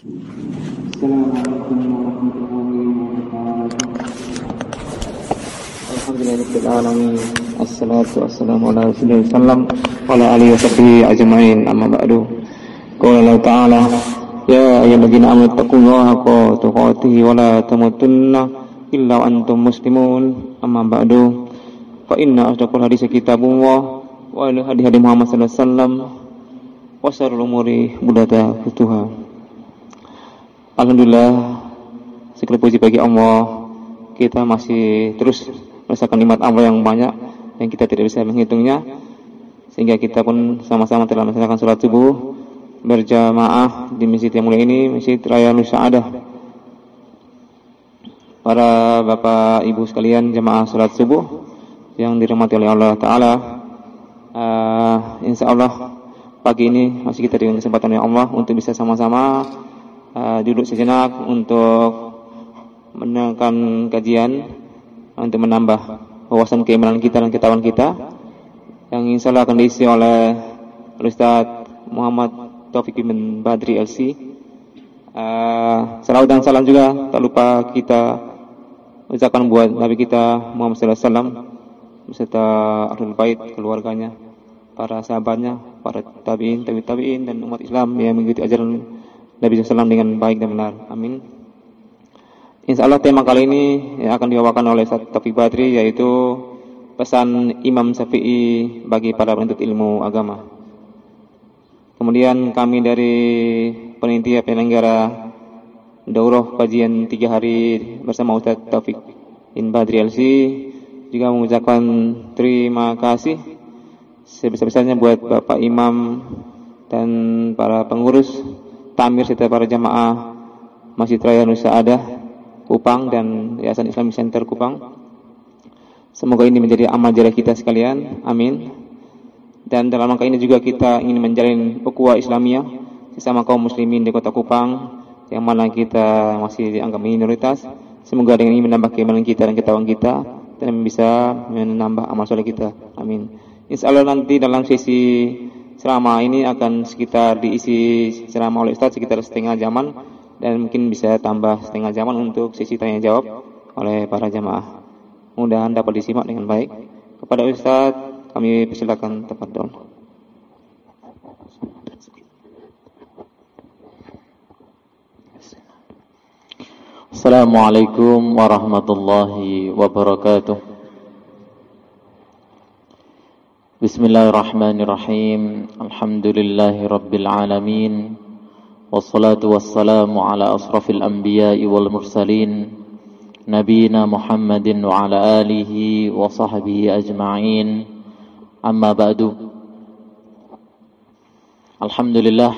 Assalamualaikum warahmatullahi wabarakatuh. Alhamdulillahirabbil alamin. Assalatu wassalamu ala Rasulillah sallam wa ala alihi wasahbihi ajma'in. Amma ba'du. Qala Ta'ala Ya ayyuhalladzina amanu taqullaha haqqa tuqatih wa la tamutunna illa wa antum muslimun. Amma ba'du. Inna asdaqal hadis kitabullah wa hadi Muhammad sallallahu alaihi wasallam wa. Alhamdulillah segala puji bagi Allah. Kita masih terus merasakan nikmat Allah yang banyak yang kita tidak bisa menghitungnya. Sehingga kita pun sama-sama telah melaksanakan sholat subuh berjamaah di masjid yang mulia ini Masjid Raya Nusa Adah para bapak ibu sekalian jamaah sholat subuh yang dirahmati oleh Allah Ta'ala uh, Insya Allah pagi ini masih kita dengan kesempatan oleh Allah untuk bisa sama-sama uh, duduk sejenak untuk mendengarkan kajian untuk menambah wawasan keimanan kita dan ketahuan kita yang insya Allah akan diisi oleh Ustaz Muhammad Taufik bin Badri LC uh, salawat dan salam juga tak lupa kita ucapkan buat Nabi kita Muhammad SAW beserta Ahlul Bait keluarganya para sahabatnya para tabiin tabi tabiin dan umat Islam yang mengikuti ajaran Nabi SAW dengan baik dan benar. Amin. Insya Allah tema kali ini yang akan diwawakan oleh Taufik Badri yaitu pesan Imam Syafi'i bagi para penuntut ilmu agama. Kemudian kami dari penitia penyelenggara daurah kajian tiga hari bersama Ustaz Taufik bin Badri LC juga mengucapkan terima kasih sebesar-besarnya buat Bapak Imam dan para pengurus Tamir serta para jamaah Masjid Raya Nusa Adah Kupang dan Yayasan Islamic Center Kupang. Semoga ini menjadi amal jariah kita sekalian. Amin. Dan dalam rangka ini juga kita ingin menjalin ukhuwah Islamiyah sesama kaum muslimin di Kota Kupang yang mana kita masih dianggap minoritas. Semoga dengan ini menambah keimanan kita dan ketahuan kita dan bisa menambah amal soleh kita. Amin. Insya Allah nanti dalam sesi Selama ini akan sekitar diisi ceramah oleh Ustaz sekitar setengah jaman dan mungkin bisa tambah setengah jaman untuk sesi tanya jawab oleh para jamaah. Mudah-mudahan dapat disimak dengan baik. Kepada Ustaz kami persilakan tafadhol. Assalamualaikum warahmatullahi wabarakatuh. بسم الله الرحمن الرحيم الحمد لله رب العالمين والصلاة والسلام على أشرف الأنبياء والمرسلين نبينا محمد وعلى آله وصحبه أجمعين أما بعد Alhamdulillah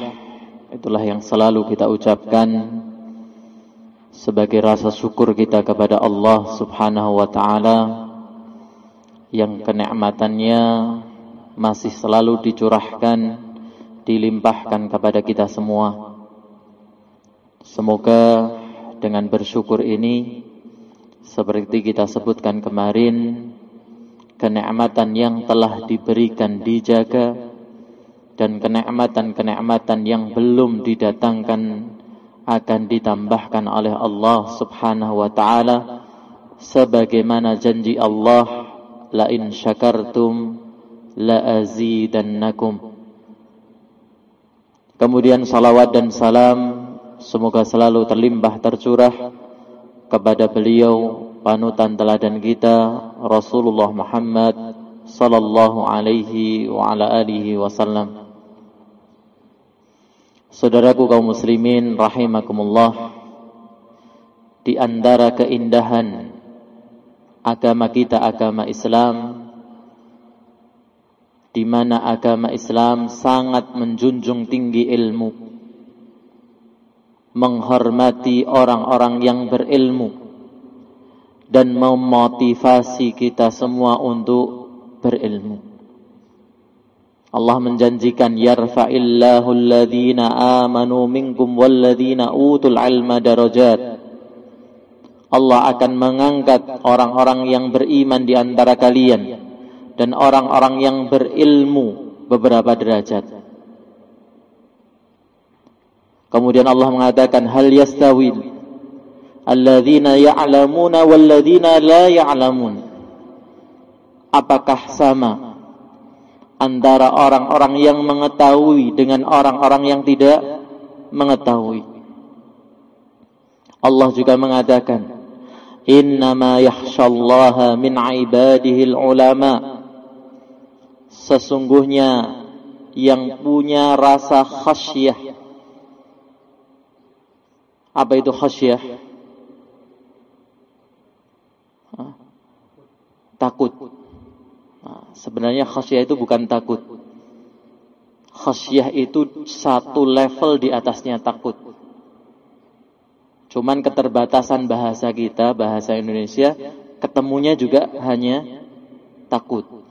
itulah yang selalu kita ucapkan sebagai rasa syukur kita kepada Allah Subhanahu wa taala yang kenikmatannya masih selalu dicurahkan, dilimpahkan kepada kita semua. Semoga dengan bersyukur ini, seperti kita sebutkan kemarin, kenikmatan yang telah diberikan dijaga, dan kenikmatan-kenikmatan yang belum didatangkan akan ditambahkan oleh Allah Subhanahu wa taala sebagaimana janji Allah la in syakartum la'azidannakum Kemudian salawat dan salam semoga selalu terlimpah tercurah kepada beliau panutan teladan kita Rasulullah Muhammad sallallahu alaihi wa ala alihi wasallam. Saudaraku kaum muslimin rahimakumullah di antara keindahan agama kita agama Islam di mana agama Islam sangat menjunjung tinggi ilmu, menghormati orang-orang yang berilmu, dan memotivasi kita semua untuk berilmu. Allah menjanjikan yarfa'illahu alladhina amanu minkum walladhina utul ilma darajat. Allah akan mengangkat orang-orang yang beriman di antara kalian dan orang-orang yang berilmu beberapa derajat. Kemudian Allah mengatakan hal yastawil alladzina ya'lamuna walladzina la ya'lamun. Apakah sama antara orang-orang yang mengetahui dengan orang-orang yang tidak mengetahui? Allah juga mengatakan, "Innama yakhshallaha min 'ibadihi ulama." Sesungguhnya yang punya rasa khasyah. Apa itu khasyah? Takut. Sebenarnya khasyah itu bukan takut. Khasyah itu satu level di atasnya takut. Cuman keterbatasan bahasa kita, bahasa Indonesia, ketemunya juga hanya takut.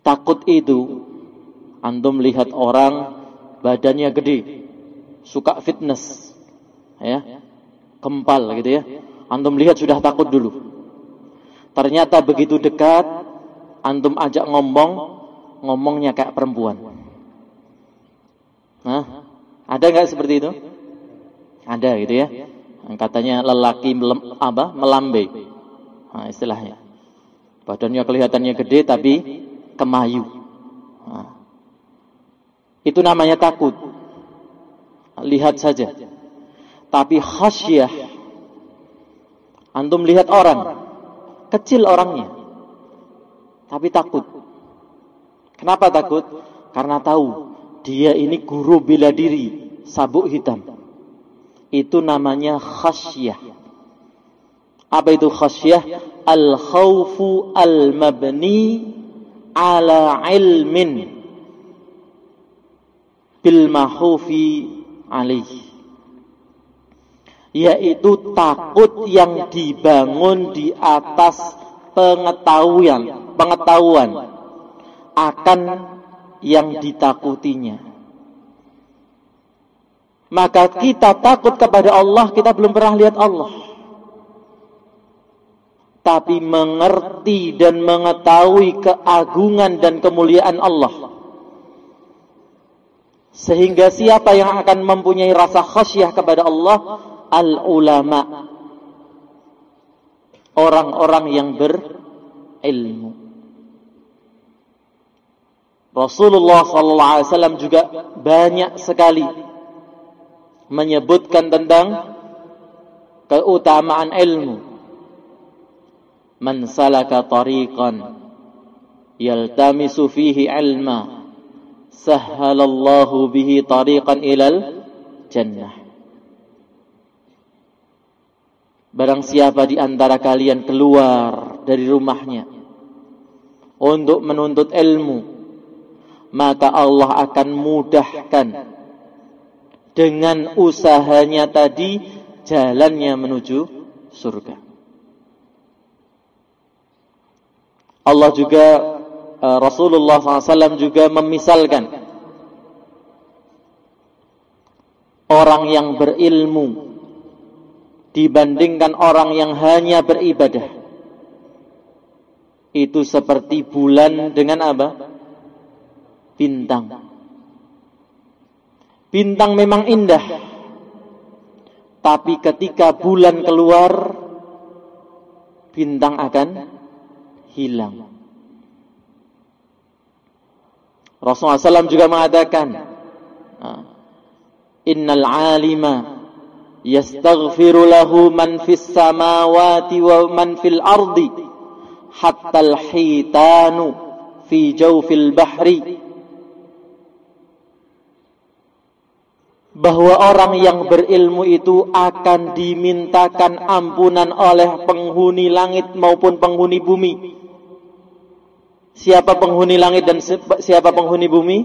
Takut itu antum lihat orang badannya gede, suka fitness, ya, kempal gitu ya. Antum lihat sudah takut dulu. Ternyata begitu dekat, antum ajak ngomong, ngomongnya kayak perempuan. Nah, ada nggak seperti itu? Ada gitu ya. Katanya lelaki melem, apa? melambai. Nah, istilahnya. Badannya kelihatannya gede tapi kemayu. Itu namanya takut. Lihat saja. Tapi khasyah. Antum lihat orang. Kecil orangnya. Tapi takut. Kenapa takut? Karena tahu. Dia ini guru bila diri. Sabuk hitam. Itu namanya khasyah. Apa itu khasyah? Al-khawfu al-mabni ala ilmin bil mahufi alaihi yaitu takut yang dibangun di atas pengetahuan pengetahuan akan yang ditakutinya. Maka kita takut kepada Allah kita belum pernah lihat Allah tapi mengerti dan mengetahui keagungan dan kemuliaan Allah. Sehingga siapa yang akan mempunyai rasa khasyah kepada Allah? Al-ulama. Orang-orang yang berilmu. Rasulullah SAW juga banyak sekali menyebutkan tentang keutamaan ilmu man salaka tariqan yaltamisu fihi ilma sahhalallahu bihi tariqan ilal jannah Barang siapa di antara kalian keluar dari rumahnya untuk menuntut ilmu, maka Allah akan mudahkan dengan usahanya tadi jalannya menuju surga. Allah juga uh, Rasulullah SAW juga memisalkan orang yang berilmu dibandingkan orang yang hanya beribadah itu seperti bulan dengan apa? Bintang. Bintang memang indah. Tapi ketika bulan keluar bintang akan hilang. Rasulullah SAW juga mengatakan, ah, Innal alima yastaghfiru lahu man fis samawati wa man fil ardi hatta al-hitanu fi jawfil bahri bahwa orang yang berilmu itu akan dimintakan ampunan oleh penghuni langit maupun penghuni bumi Siapa penghuni langit dan siapa penghuni bumi?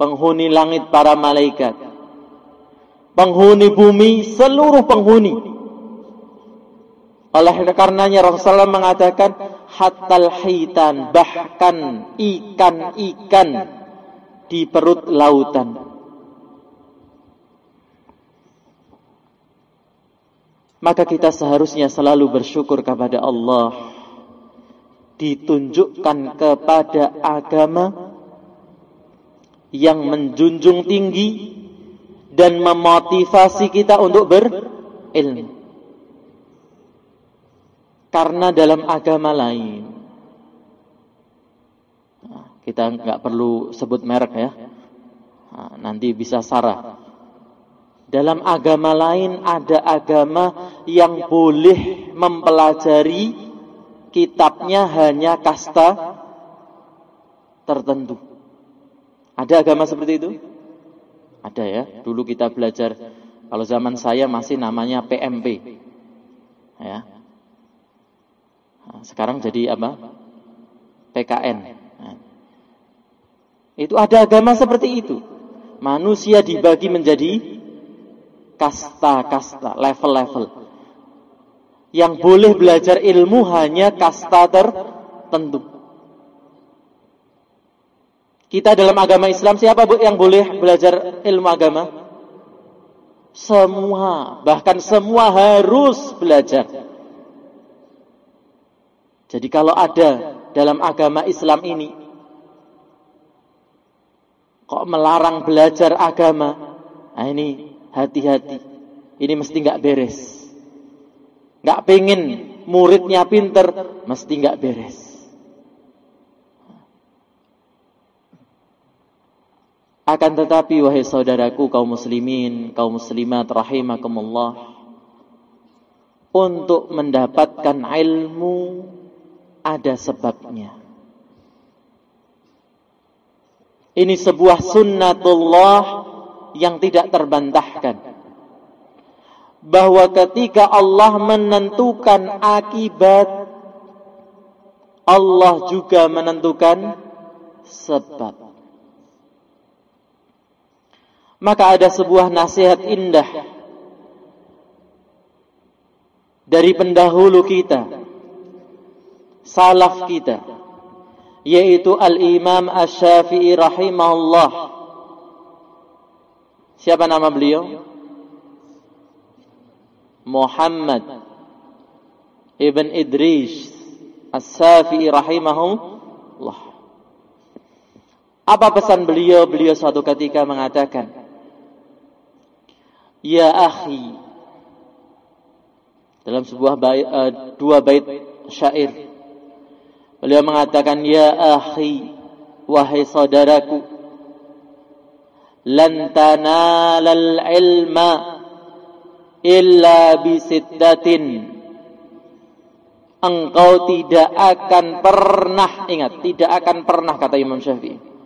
Penghuni langit para malaikat. Penghuni bumi seluruh penghuni. Oleh karenanya Rasulullah mengatakan hatal hitan bahkan ikan-ikan di perut lautan. Maka kita seharusnya selalu bersyukur kepada Allah ditunjukkan kepada agama yang menjunjung tinggi dan memotivasi kita untuk berilmu. Karena dalam agama lain, nah, kita nggak perlu sebut merek ya, nah, nanti bisa sarah. Dalam agama lain ada agama yang boleh mempelajari kitabnya hanya kasta tertentu. Ada agama seperti itu? Ada ya. Dulu kita belajar kalau zaman saya masih namanya PMP. Ya. Nah, sekarang jadi apa? PKN. Nah. Itu ada agama seperti itu. Manusia dibagi menjadi kasta-kasta, level-level. Yang boleh belajar ilmu hanya kasta tertentu. Kita dalam agama Islam siapa yang boleh belajar ilmu agama? Semua, bahkan semua harus belajar. Jadi kalau ada dalam agama Islam ini kok melarang belajar agama, nah ini hati-hati. Ini mesti nggak beres. Nggak pengen muridnya pinter, mesti nggak beres. Akan tetapi wahai saudaraku kaum muslimin, kaum muslimat rahimakumullah, untuk mendapatkan ilmu ada sebabnya. Ini sebuah sunnatullah yang tidak terbantahkan. Bahwa ketika Allah menentukan akibat, Allah juga menentukan sebab. Maka ada sebuah nasihat indah dari pendahulu kita, salaf kita, yaitu Al-Imam Asy-Syafi'i rahimahullah Siapa nama beliau? Muhammad Ibn Idris As-Safi'i rahimahullah. Apa pesan beliau? Beliau suatu ketika mengatakan, Ya akhi, dalam sebuah bait, uh, dua bait syair, beliau mengatakan, Ya akhi, wahai saudaraku, lan tanalal ilma illa bisittatin engkau tidak akan pernah ingat tidak akan pernah kata Imam Syafi'i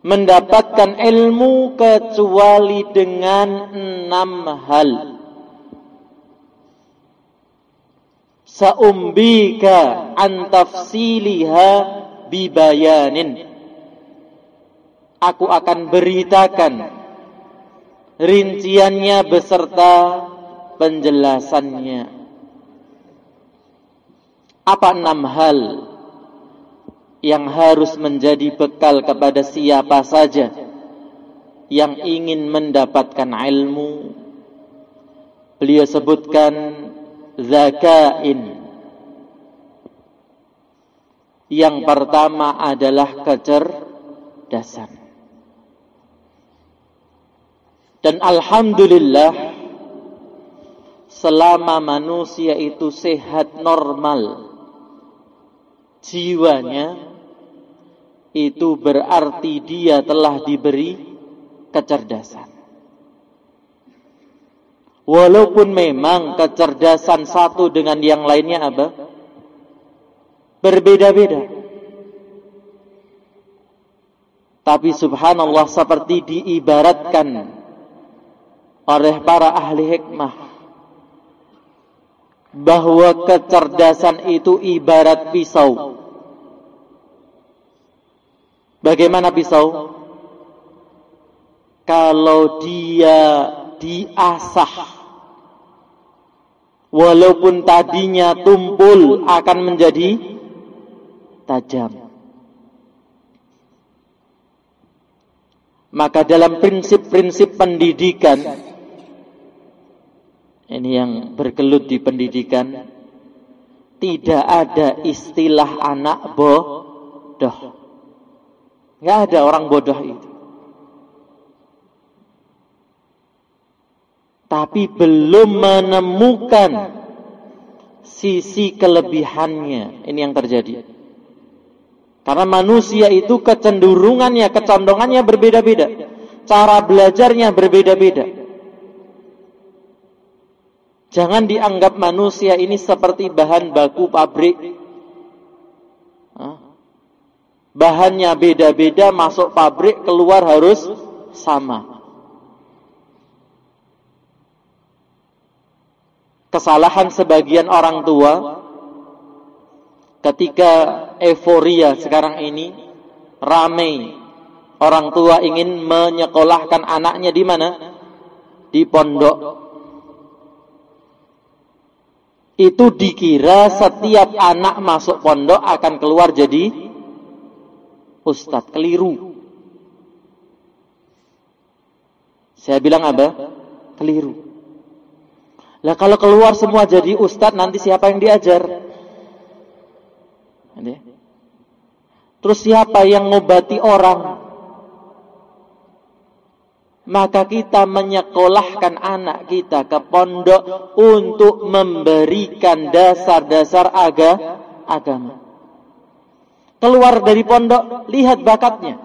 mendapatkan ilmu kecuali dengan enam hal. Saumbika an tafsiliha bibayanin aku akan beritakan rinciannya beserta penjelasannya. Apa enam hal yang harus menjadi bekal kepada siapa saja yang ingin mendapatkan ilmu? Beliau sebutkan zakain. Yang pertama adalah kecerdasan. Dan alhamdulillah selama manusia itu sehat normal jiwanya itu berarti dia telah diberi kecerdasan. Walaupun memang kecerdasan satu dengan yang lainnya apa? Berbeda-beda. Tapi subhanallah seperti diibaratkan oleh para ahli hikmah bahwa kecerdasan itu ibarat pisau. Bagaimana pisau? Kalau dia diasah walaupun tadinya tumpul akan menjadi tajam. Maka dalam prinsip-prinsip pendidikan ini yang bergelut di pendidikan tidak ada istilah anak bodoh Nggak ada orang bodoh itu. Tapi belum menemukan sisi kelebihannya. Ini yang terjadi. Karena manusia itu kecenderungannya, kecondongannya berbeda-beda. Cara belajarnya berbeda-beda. Jangan dianggap manusia ini seperti bahan baku pabrik. Bahannya beda-beda, masuk pabrik, keluar harus sama. Kesalahan sebagian orang tua ketika euforia sekarang ini ramai orang tua ingin menyekolahkan anaknya di mana? Di pondok. Itu dikira setiap anak masuk pondok akan keluar jadi Ustadz keliru. Saya bilang apa? Keliru. Lah kalau keluar semua jadi ustadz nanti siapa yang diajar? Terus siapa yang ngobati orang? Maka kita menyekolahkan anak kita ke pondok untuk memberikan dasar-dasar agama keluar dari pondok, lihat bakatnya.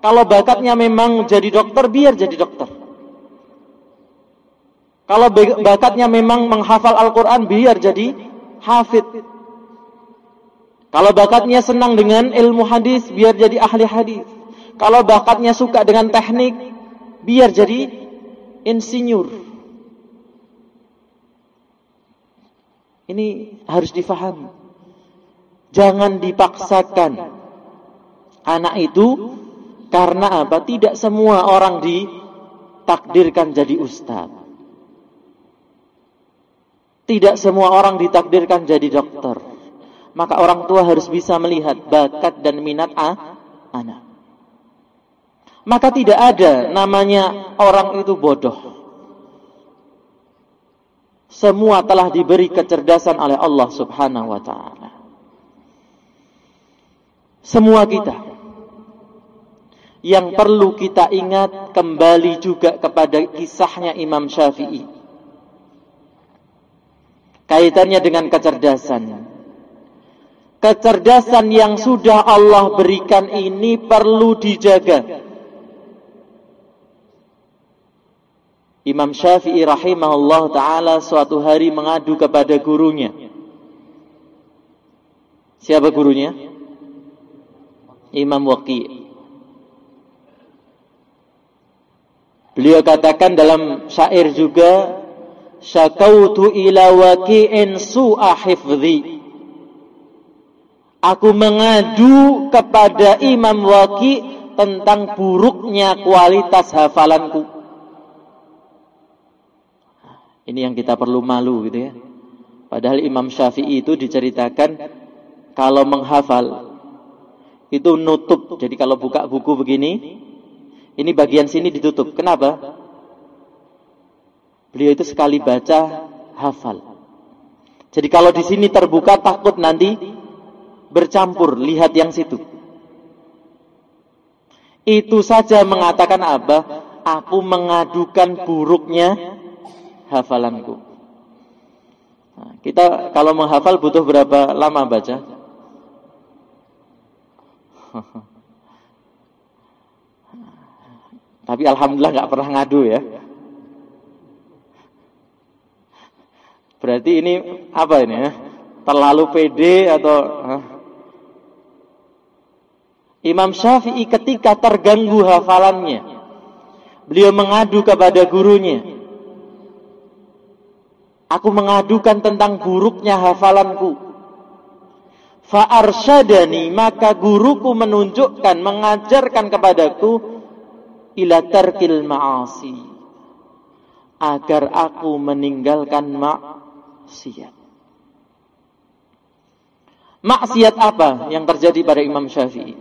Kalau bakatnya memang jadi dokter, biar jadi dokter. Kalau bakatnya memang menghafal Al-Quran, biar jadi hafid. Kalau bakatnya senang dengan ilmu hadis, biar jadi ahli hadis. Kalau bakatnya suka dengan teknik, biar jadi insinyur. Ini harus difahami. Jangan dipaksakan anak itu karena apa? Tidak semua orang ditakdirkan jadi ustaz. Tidak semua orang ditakdirkan jadi dokter. Maka orang tua harus bisa melihat bakat dan minat ah, anak. Maka tidak ada namanya orang itu bodoh. Semua telah diberi kecerdasan oleh Allah Subhanahu wa taala. Semua kita yang perlu kita ingat kembali juga kepada kisahnya Imam Syafi'i. Kaitannya dengan kecerdasan. Kecerdasan yang sudah Allah berikan ini perlu dijaga. Imam Syafi'i rahimahullah ta'ala suatu hari mengadu kepada gurunya. Siapa gurunya? Imam Waqi. Beliau katakan dalam syair juga syakautu ila waqi'in su'a. Aku mengadu kepada Imam Waqi tentang buruknya kualitas hafalanku. Ini yang kita perlu malu gitu ya. Padahal Imam Syafi'i itu diceritakan kalau menghafal itu nutup. Jadi kalau buka buku begini, ini bagian sini ditutup. Kenapa? Beliau itu sekali baca hafal. Jadi kalau di sini terbuka takut nanti bercampur, lihat yang situ. Itu saja mengatakan apa? Aku mengadukan buruknya hafalanku. Nah, kita kalau menghafal butuh berapa lama baca? Tapi alhamdulillah nggak pernah ngadu ya. Berarti ini apa ini ya? Terlalu pede atau Imam Syafi'i ketika terganggu hafalannya, beliau mengadu kepada gurunya. Aku mengadukan tentang buruknya hafalanku. Fa'arsyadani maka guruku menunjukkan mengajarkan kepadaku ila tarkil ma'asi agar aku meninggalkan maksiat. Maksiat apa yang terjadi pada Imam Syafi'i?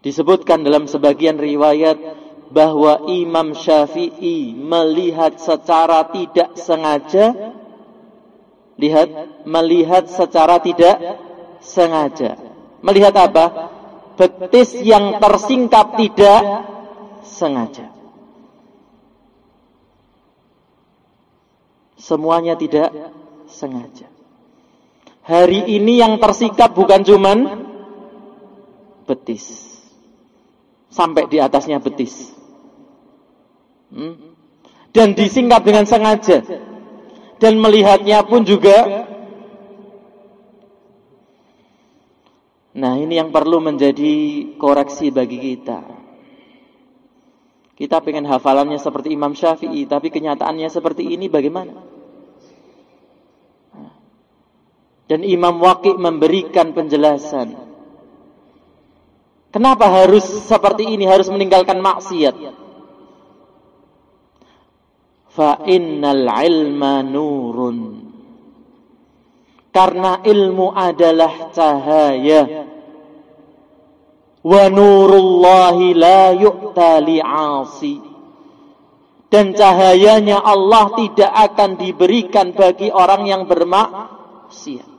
Disebutkan dalam sebagian riwayat bahwa Imam Syafi'i melihat secara tidak sengaja lihat melihat secara tidak sengaja Melihat apa? Betis yang tersingkap tidak sengaja. Semuanya tidak sengaja. Hari ini yang tersikap bukan cuman betis. Sampai di atasnya betis. Hmm? Dan disingkap dengan sengaja. Dan melihatnya pun juga Nah ini yang perlu menjadi koreksi bagi kita Kita pengen hafalannya seperti Imam Syafi'i Tapi kenyataannya seperti ini bagaimana? Dan Imam Waqi memberikan penjelasan. Kenapa harus seperti ini, harus meninggalkan maksiat? Fa innal ilma nurun. Karena ilmu adalah cahaya. Wa nurullahi la yu'ta li'asi. Dan cahayanya Allah tidak akan diberikan bagi orang yang bermaksiat.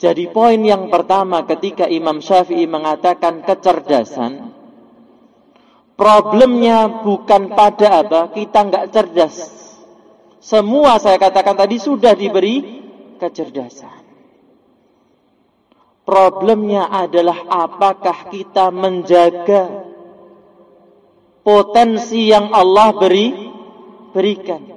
Jadi poin yang pertama ketika Imam Syafi'i mengatakan kecerdasan, problemnya bukan pada apa, kita nggak cerdas. Semua saya katakan tadi sudah diberi kecerdasan. Problemnya adalah apakah kita menjaga potensi yang Allah beri berikan.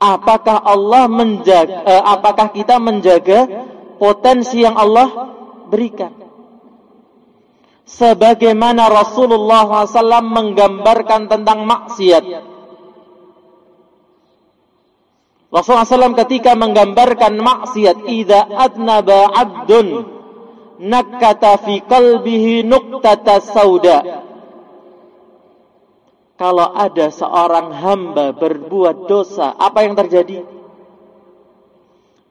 Apakah Allah menjaga eh, apakah kita menjaga potensi yang Allah berikan? Sebagaimana Rasulullah SAW menggambarkan tentang maksiat. Rasulullah SAW ketika menggambarkan maksiat, "Idza adnaba 'abdun nakata fi qalbihi nuqtata sauda." kalau ada seorang hamba berbuat dosa, apa yang terjadi?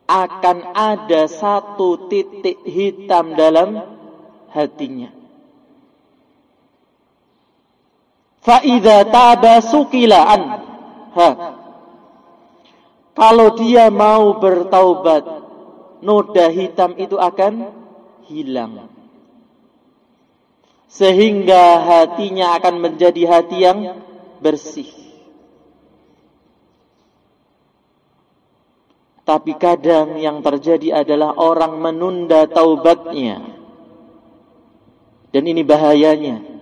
Akan ada satu titik hitam dalam hatinya. Fa'idha taba sukilaan. Kalau dia mau bertaubat, noda hitam itu akan hilang sehingga hatinya akan menjadi hati yang bersih. Tapi kadang yang terjadi adalah orang menunda taubatnya. Dan ini bahayanya.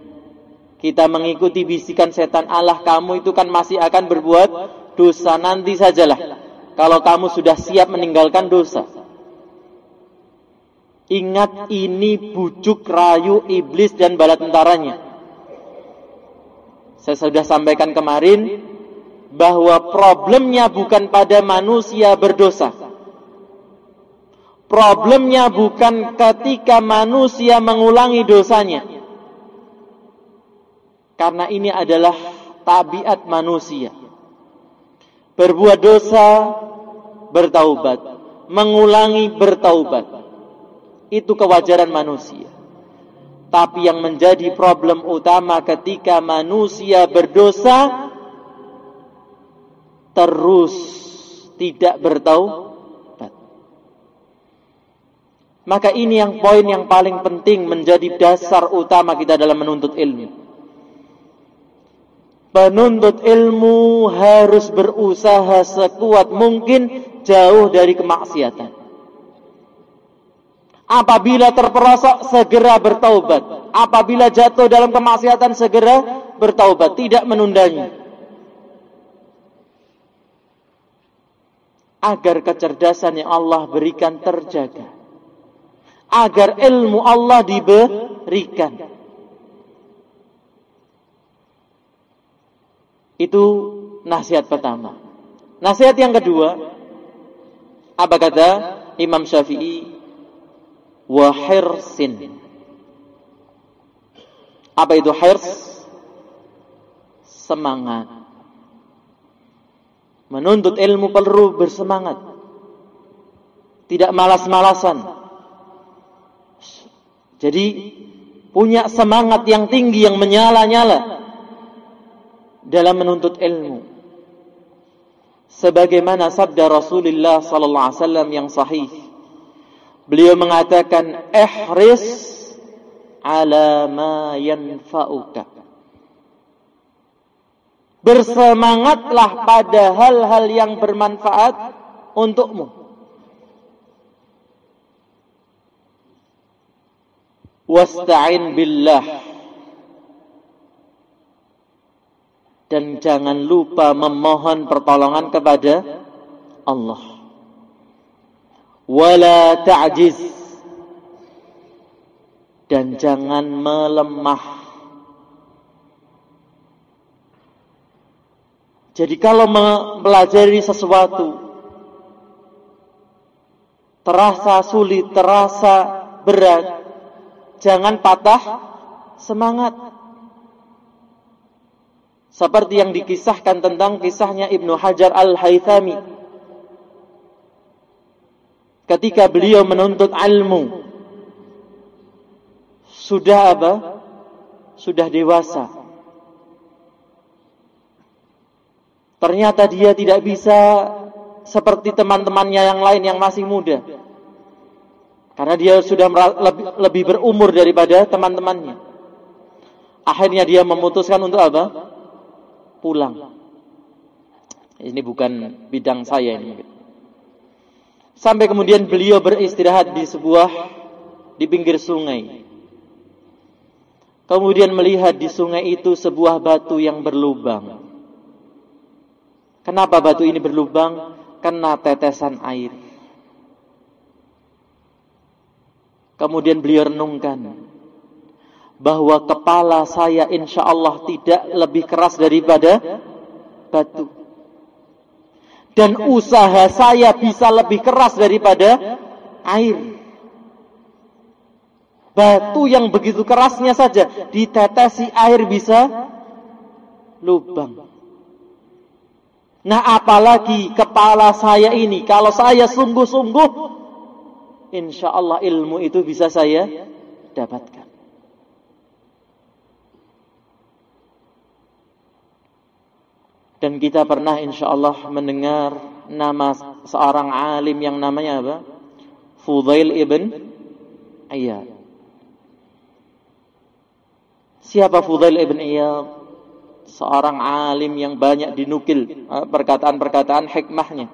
Kita mengikuti bisikan setan Allah kamu itu kan masih akan berbuat dosa nanti sajalah. Kalau kamu sudah siap meninggalkan dosa. Ingat ini bujuk rayu iblis dan bala tentaranya. Saya sudah sampaikan kemarin bahwa problemnya bukan pada manusia berdosa. Problemnya bukan ketika manusia mengulangi dosanya. Karena ini adalah tabiat manusia. Berbuat dosa, bertaubat. Mengulangi, bertaubat itu kewajaran manusia. Tapi yang menjadi problem utama ketika manusia berdosa terus tidak bertaubat. Maka ini yang poin yang paling penting menjadi dasar utama kita dalam menuntut ilmu. Penuntut ilmu harus berusaha sekuat mungkin jauh dari kemaksiatan. Apabila terperosok segera bertaubat. Apabila jatuh dalam kemaksiatan segera bertaubat, tidak menundanya. Agar kecerdasan yang Allah berikan terjaga. Agar ilmu Allah diberikan. Itu nasihat pertama. Nasihat yang kedua, apa kata Imam Syafi'i wa hirsin. Apa itu hirs? Semangat. Menuntut ilmu perlu bersemangat. Tidak malas-malasan. Jadi punya semangat yang tinggi yang menyala-nyala dalam menuntut ilmu. sebagaimana sabda Rasulullah sallallahu alaihi wasallam yang sahih. Beliau mengatakan, "Ihris ala ma yanfa'uka." Bersemangatlah pada hal-hal yang bermanfaat untukmu. Wasta'in billah. Dan jangan lupa memohon pertolongan kepada Allah. Wala ta'jiz. Dan jangan melemah Jadi kalau mempelajari sesuatu terasa sulit, terasa berat, jangan patah semangat. Seperti yang dikisahkan tentang kisahnya Ibnu Hajar Al-Haythami. Ketika beliau menuntut ilmu, sudah apa? Sudah dewasa Ternyata dia tidak bisa seperti teman-temannya yang lain yang masih muda. Karena dia sudah lebih, lebih berumur daripada teman-temannya. Akhirnya dia memutuskan untuk apa? Pulang. Ini bukan bidang saya ini. Sampai kemudian beliau beristirahat di sebuah di pinggir sungai. Kemudian melihat di sungai itu sebuah batu yang berlubang. Kenapa batu ini berlubang? Kena tetesan air. Kemudian beliau renungkan bahwa kepala saya insya Allah tidak lebih keras daripada batu. Dan usaha saya bisa lebih keras daripada air. Batu yang begitu kerasnya saja ditetesi air bisa lubang. Nah apalagi kepala saya ini Kalau saya sungguh-sungguh Insya Allah ilmu itu bisa saya dapatkan Dan kita pernah insya Allah mendengar Nama seorang alim yang namanya apa? Fudail ibn Iyad Siapa Fudail ibn Iyad? seorang alim yang banyak dinukil eh, perkataan-perkataan hikmahnya.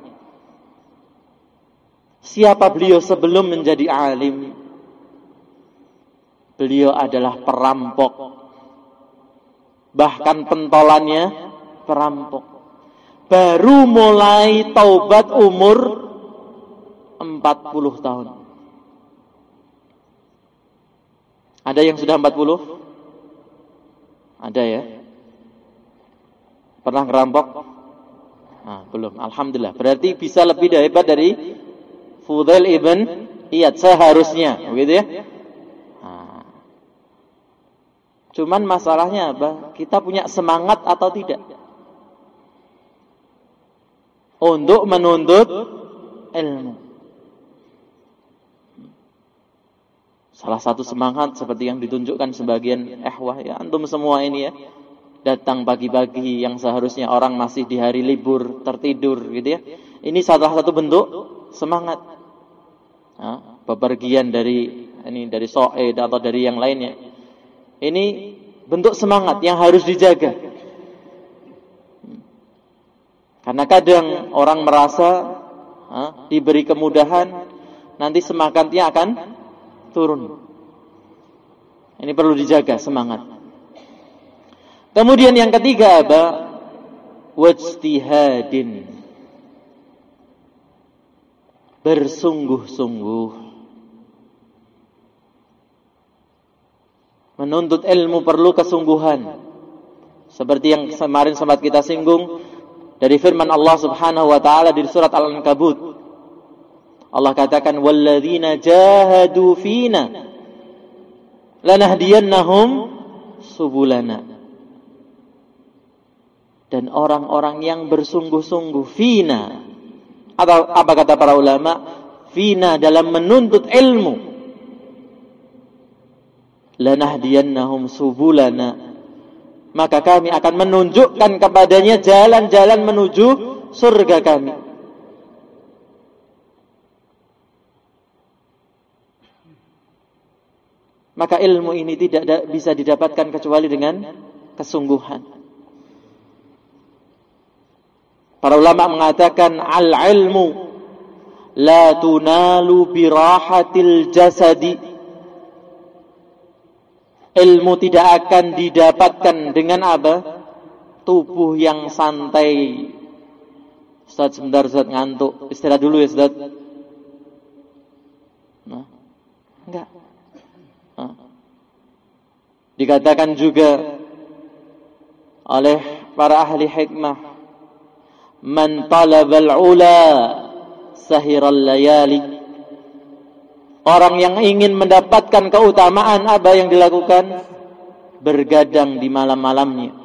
Siapa beliau sebelum menjadi alim? Beliau adalah perampok. Bahkan pentolannya perampok. Baru mulai taubat umur 40 tahun. Ada yang sudah 40? Ada ya? Pernah ngerampok? Nah, belum. Alhamdulillah. Berarti bisa lebih dari hebat dari Fudail ibn Iyad seharusnya, begitu ya? Nah. Cuman masalahnya apa? Kita punya semangat atau tidak? Untuk menuntut ilmu. Salah satu semangat seperti yang ditunjukkan sebagian ehwah ya antum semua ini ya datang pagi-pagi yang seharusnya orang masih di hari libur tertidur gitu ya. Ini salah satu bentuk semangat. Nah, bepergian dari ini dari soed atau dari yang lainnya. Ini bentuk semangat yang harus dijaga. Karena kadang orang merasa ha, diberi kemudahan nanti semangatnya akan turun. Ini perlu dijaga semangat. Kemudian yang ketiga apa? Wajtihadin. Bersungguh-sungguh. Menuntut ilmu perlu kesungguhan. Seperti yang kemarin sempat kita singgung dari firman Allah Subhanahu wa taala di surat Al-Ankabut. Allah katakan walladzina jahadu fina lanahdiyannahum subulana. Dan orang-orang yang bersungguh-sungguh fina atau apa kata para ulama? Fina dalam menuntut ilmu. Lanahdiyannahum subulana maka kami akan menunjukkan kepadanya jalan-jalan menuju surga kami. Maka ilmu ini tidak bisa didapatkan kecuali dengan kesungguhan. Para ulama mengatakan al-ilmu la tunalu birahatil jasadi. Ilmu tidak akan didapatkan dengan apa? Tubuh yang santai. Ustaz sebentar Ustaz ngantuk. Istirahat dulu ya Ustaz. Nah, enggak. Nah. Dikatakan juga oleh para ahli hikmah man talabal ula sahiral layali orang yang ingin mendapatkan keutamaan apa yang dilakukan? Bergadang di malam-malamnya.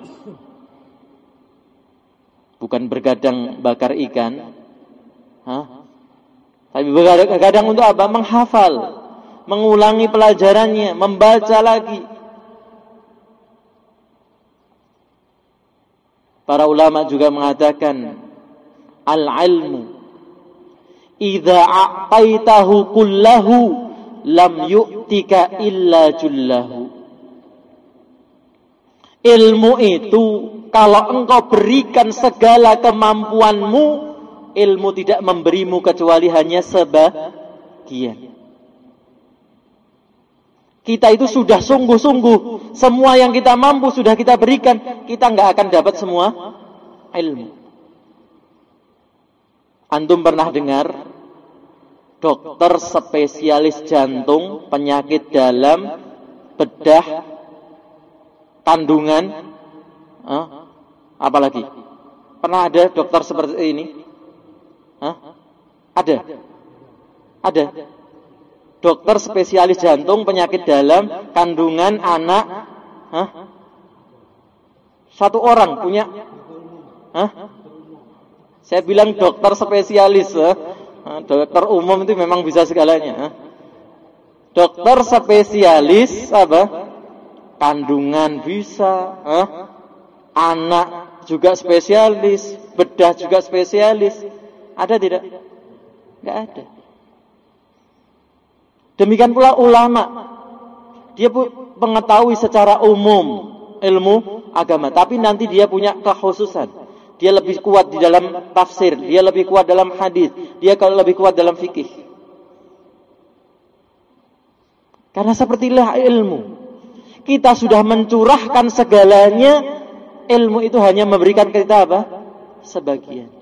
Bukan bergadang bakar ikan. Hah? tapi bergadang untuk apa? Menghafal. Mengulangi pelajarannya. Membaca lagi. Para ulama juga mengatakan al-ilmu idza a'taitahu kullahu lam yu'tika illa jullahu. Ilmu itu kalau engkau berikan segala kemampuanmu ilmu tidak memberimu kecuali hanya sebagian. Kita itu sudah sungguh-sungguh. Semua yang kita mampu sudah kita berikan. Kita nggak akan dapat semua ilmu Antum pernah dengar dokter spesialis jantung, penyakit dalam, bedah, kandungan, eh, apalagi? Pernah ada dokter seperti ini? Hah? Ada? Ada? Dokter spesialis jantung, penyakit dalam, kandungan, anak, Hah? Satu orang punya Hah? Saya bilang dokter spesialis, eh. dokter umum itu memang bisa segalanya. Eh. Dokter spesialis apa? Kandungan bisa, eh. anak juga spesialis, bedah juga spesialis. Ada tidak? Enggak ada. Demikian pula ulama. Dia mengetahui secara umum ilmu agama, tapi nanti dia punya kekhususan. Dia lebih kuat di dalam tafsir, dia lebih kuat dalam hadis, dia kalau lebih kuat dalam fikih. Karena sepertilah ilmu. Kita sudah mencurahkan segalanya, ilmu itu hanya memberikan kita apa? Sebagian.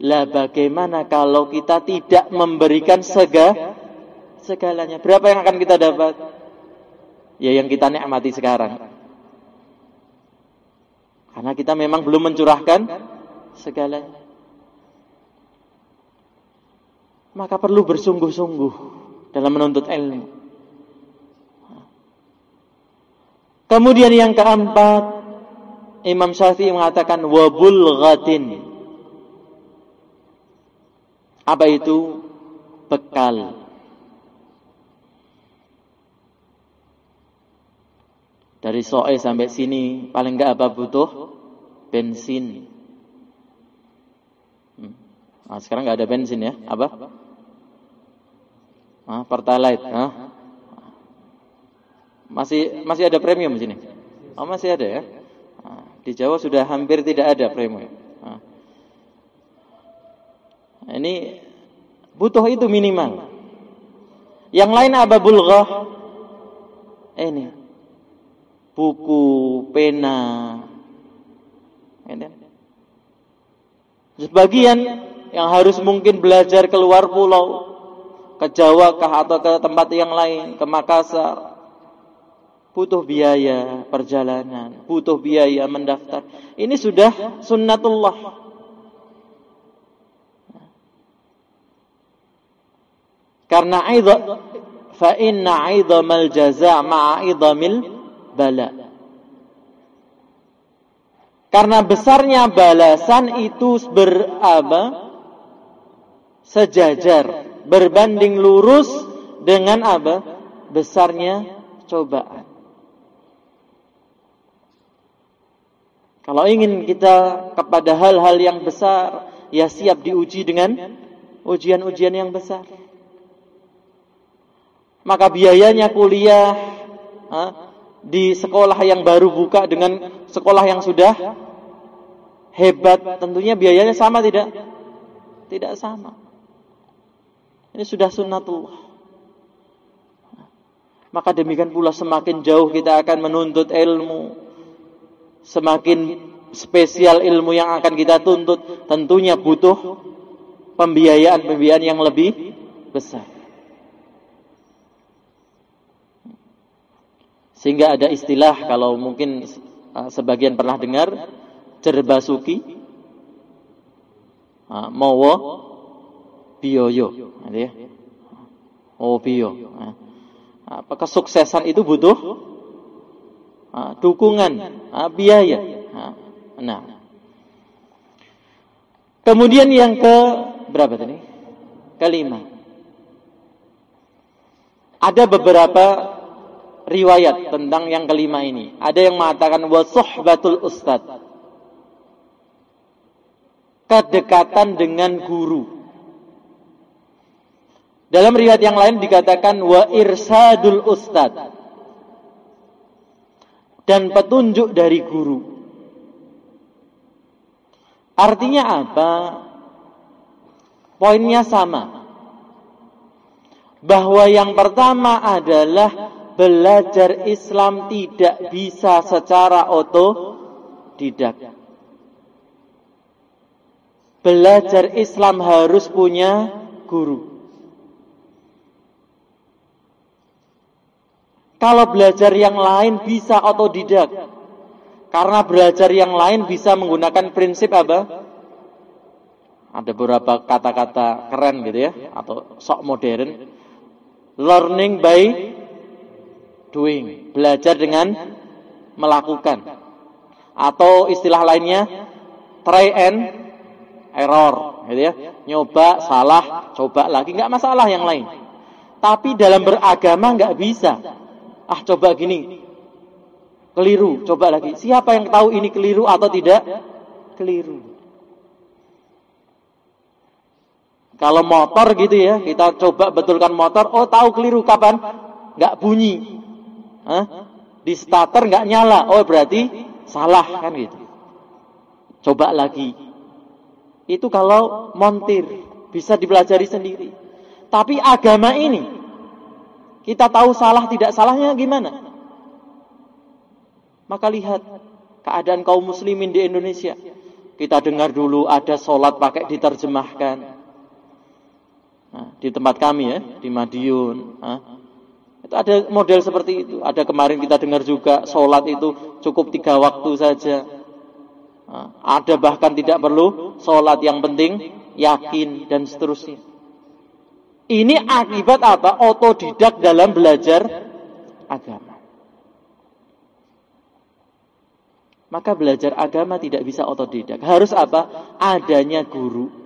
Lah bagaimana kalau kita tidak memberikan sega, segalanya? Berapa yang akan kita dapat? Ya yang kita nikmati sekarang. Karena kita memang belum mencurahkan segalanya. Maka perlu bersungguh-sungguh dalam menuntut ilmu. Kemudian yang keempat, Imam Syafi'i mengatakan wabul ghatin. Apa itu? Bekal. Dari Soe sampai sini paling enggak apa butuh bensin. Hmm. Nah, sekarang enggak ada bensin ya? Apa? Ah, Pertalite. Ah. Masih masih ada premium sini. Oh, masih ada ya? Ah, di Jawa sudah hampir tidak ada premium. Ah. Ini butuh itu minimal. Yang lain apa bulghah? Ini buku, pena. Sebagian yang harus mungkin belajar keluar pulau, ke Jawa kah atau ke tempat yang lain, ke Makassar. Butuh biaya perjalanan, butuh biaya mendaftar. Ini sudah sunnatullah. Karena aidha fa inna aidhamal jaza' ma'a idhamil bala. Karena besarnya balasan itu beraba sejajar, berbanding lurus dengan apa? Besarnya cobaan. Kalau ingin kita kepada hal-hal yang besar, ya siap diuji dengan ujian-ujian yang besar. Maka biayanya kuliah ha, di sekolah yang baru buka dengan sekolah yang sudah hebat, tentunya biayanya sama tidak? Tidak sama. Ini sudah sunnatullah. Maka demikian pula semakin jauh kita akan menuntut ilmu, semakin spesial ilmu yang akan kita tuntut, tentunya butuh pembiayaan-pembiayaan yang lebih besar. Sehingga ada istilah kalau mungkin uh, sebagian pernah dengar jerbasuki uh, mowo biyoyo gitu ya. Oh biyo. Uh, apa kesuksesan itu butuh uh, dukungan, biaya. Nah. Kemudian yang ke berapa tadi? Kelima. Ada beberapa riwayat tentang yang kelima ini. Ada yang mengatakan wa suhbatul ustad. Kedekatan dengan guru. Dalam riwayat yang lain dikatakan wa irsadul ustad dan petunjuk dari guru. Artinya apa? Poinnya sama. Bahwa yang pertama adalah belajar Islam tidak bisa secara otodidak. Belajar Islam harus punya guru. Kalau belajar yang lain bisa otodidak. Karena belajar yang lain bisa menggunakan prinsip apa? Ada beberapa kata-kata keren gitu ya, atau sok modern. Learning by doing, belajar dengan melakukan. Atau istilah lainnya try and error, gitu ya. Nyoba, salah, coba lagi, nggak masalah yang lain. Tapi dalam beragama nggak bisa. Ah coba gini. Keliru, coba lagi. Siapa yang tahu ini keliru atau tidak? Keliru. Kalau motor gitu ya, kita coba betulkan motor, oh tahu keliru kapan? Nggak bunyi. Hah? Di starter nggak nyala, oh berarti salah kan gitu. Coba lagi. Itu kalau montir, bisa dipelajari sendiri. Tapi agama ini, kita tahu salah tidak salahnya gimana? Maka lihat keadaan kaum muslimin di Indonesia. Kita dengar dulu ada sholat pakai diterjemahkan. Nah, di tempat kami ya, di Madiun. Ada model seperti itu. Ada kemarin kita dengar juga sholat itu cukup tiga waktu saja. Nah, ada bahkan tidak perlu sholat yang penting yakin dan seterusnya. Ini akibat apa? Otodidak dalam belajar agama. Maka belajar agama tidak bisa otodidak. Harus apa? Adanya guru.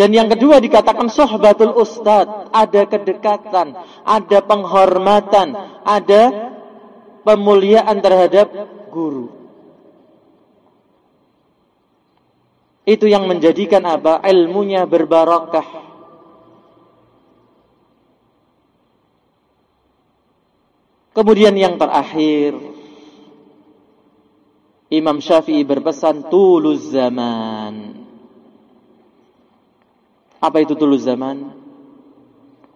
Dan yang kedua dikatakan sohbatul ustad. Ada kedekatan, ada penghormatan, ada pemuliaan terhadap guru. Itu yang menjadikan apa? Ilmunya berbarakah. Kemudian yang terakhir Imam Syafi'i berpesan tuluz zaman. Apa itu tuluz zaman?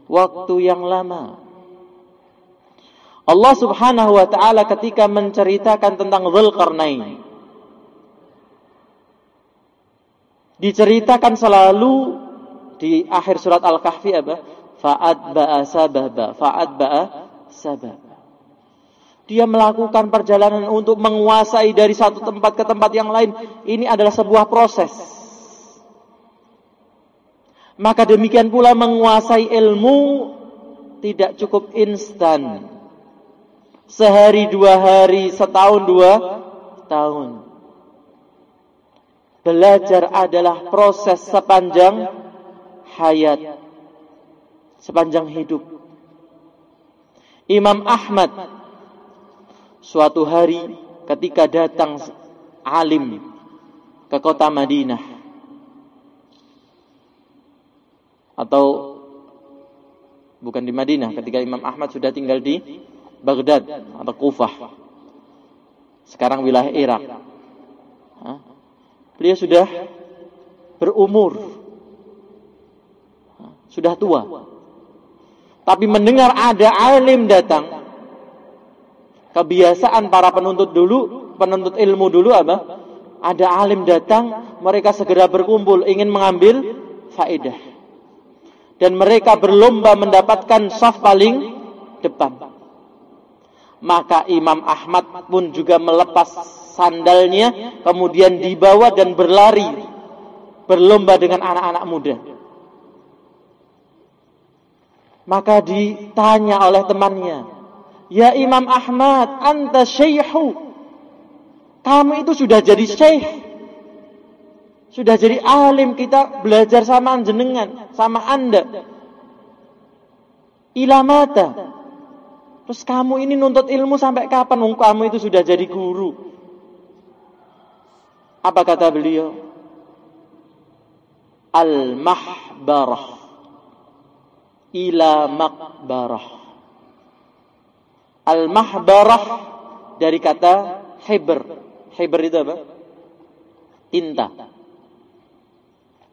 Waktu yang lama. Allah Subhanahu wa taala ketika menceritakan tentang Dzulqarnain diceritakan selalu di akhir surat Al-Kahfi apa? Fa'ad ba'a sababa, fa'ad ba'a sababa. Dia melakukan perjalanan untuk menguasai dari satu tempat ke tempat yang lain. Ini adalah sebuah proses. Maka demikian pula menguasai ilmu tidak cukup instan. Sehari, dua hari, setahun, dua tahun. Belajar adalah proses sepanjang hayat, sepanjang hidup. Imam Ahmad suatu hari ketika datang alim ke kota Madinah atau bukan di Madinah ketika Imam Ahmad sudah tinggal di Baghdad atau Kufah. Sekarang wilayah Irak. Beliau sudah berumur. Sudah tua. Tapi mendengar ada alim datang. Kebiasaan para penuntut dulu penuntut ilmu dulu apa? Ada alim datang, mereka segera berkumpul ingin mengambil faedah. Dan mereka berlomba mendapatkan saf paling depan. Maka Imam Ahmad pun juga melepas sandalnya, kemudian dibawa dan berlari berlomba dengan anak-anak muda. Maka ditanya oleh temannya, "Ya Imam Ahmad, anta syaihu." Kamu itu sudah jadi syekh. Sudah jadi alim kita belajar sama jenengan, sama Anda. Ilamata. Terus kamu ini nuntut ilmu sampai kapan? Kamu itu sudah jadi guru. Apa kata beliau? Al-mahbarah ila makbarah. Al-mahbarah dari kata hebr Hiber itu apa? Tinta.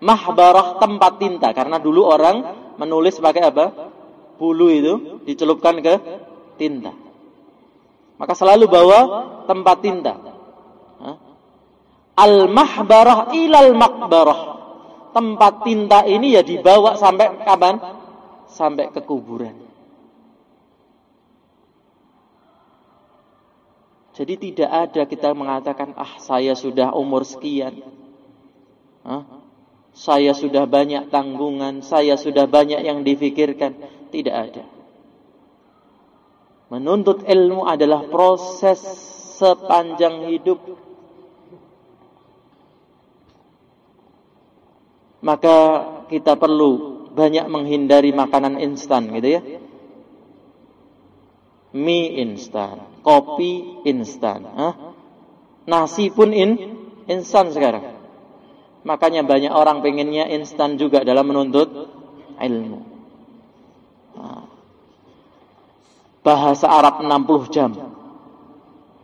Mahbarah tempat tinta. Karena dulu orang menulis pakai apa? Bulu itu dicelupkan ke tinta. Maka selalu bawa tempat tinta. Al-mahbarah ilal makbarah. Tempat tinta ini ya dibawa sampai kapan? Sampai ke kuburan. Jadi tidak ada kita mengatakan, ah saya sudah umur sekian. Hah? Saya sudah banyak tanggungan, saya sudah banyak yang difikirkan. Tidak ada. Menuntut ilmu adalah proses sepanjang hidup. Maka kita perlu banyak menghindari makanan instan gitu ya mie instan, kopi instan, Hah? nasi pun in instan sekarang. Makanya banyak orang pengennya instan juga dalam menuntut ilmu. Bahasa Arab 60 jam.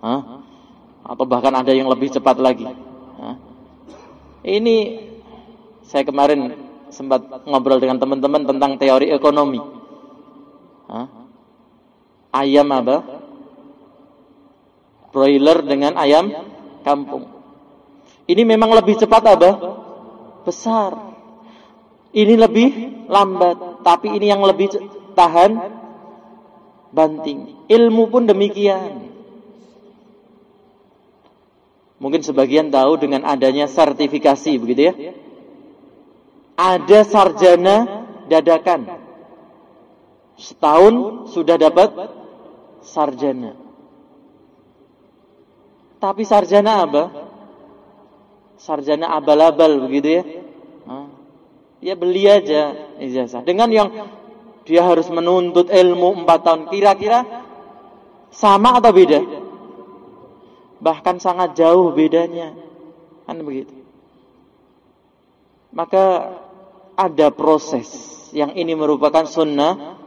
Hah? Atau bahkan ada yang lebih cepat lagi. Hah? Ini saya kemarin sempat ngobrol dengan teman-teman tentang teori ekonomi. Hah? ayam apa? Broiler dengan ayam kampung. Ini memang lebih cepat apa? Besar. Ini lebih lambat, tapi ini yang lebih tahan banting. Ilmu pun demikian. Mungkin sebagian tahu dengan adanya sertifikasi begitu ya. Ada sarjana dadakan. Setahun sudah dapat sarjana. Tapi sarjana apa? Sarjana abal-abal begitu ya. Ya beli aja ijazah. Dengan yang dia harus menuntut ilmu empat tahun. Kira-kira sama atau beda? Bahkan sangat jauh bedanya. Kan begitu. Maka ada proses yang ini merupakan sunnah.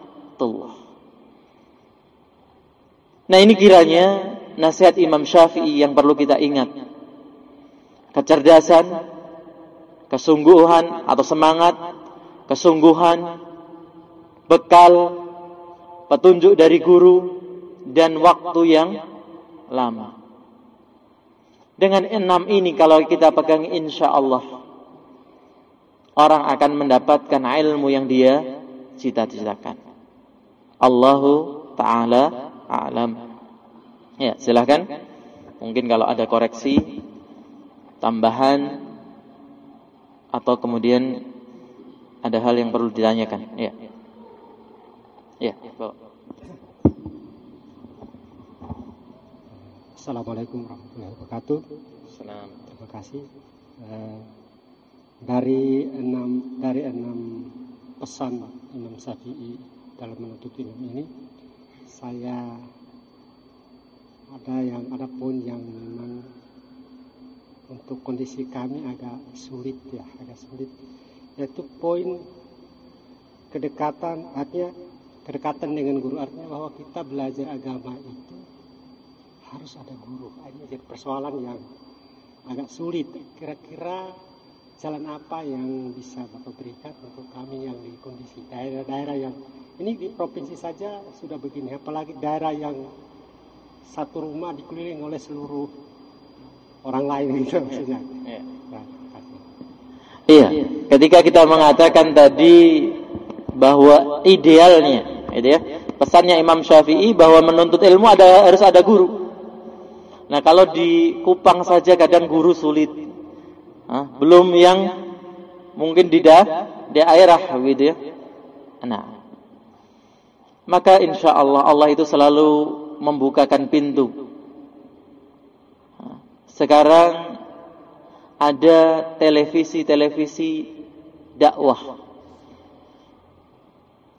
Nah ini kiranya nasihat Imam Syafi'i yang perlu kita ingat. Kecerdasan, kesungguhan atau semangat, kesungguhan, bekal, petunjuk dari guru, dan waktu yang lama. Dengan enam ini kalau kita pegang insya Allah, orang akan mendapatkan ilmu yang dia cita-citakan. Allahu Ta'ala a'lam. Ya, silahkan. Mungkin kalau ada koreksi, tambahan, atau kemudian ada hal yang perlu ditanyakan. Ya. Ya, bawa. Assalamualaikum warahmatullahi wabarakatuh. Salam. Terima kasih. Eh, dari enam dari enam pesan Imam Syafi'i dalam menuntut ilmu ini, saya ada yang ada pun yang memang untuk kondisi kami agak sulit ya, agak sulit. Yaitu poin kedekatan, artinya kedekatan dengan guru artinya bahwa kita belajar agama itu harus ada guru. Ini jadi persoalan yang agak sulit. Kira-kira jalan apa yang bisa Bapak berikan untuk kami yang di kondisi daerah-daerah yang ini di provinsi saja sudah begini, apalagi daerah yang satu rumah dikelilingi oleh seluruh orang lain gitu maksudnya. Iya. Nah, iya, ketika kita mengatakan tadi bahwa idealnya, gitu ya, pesannya Imam Syafi'i bahwa menuntut ilmu ada harus ada guru. Nah, kalau di Kupang saja kadang guru sulit. Hah? belum yang mungkin di da daerah gitu ya. Nah, maka insya Allah Allah itu selalu membukakan pintu. Sekarang ada televisi-televisi dakwah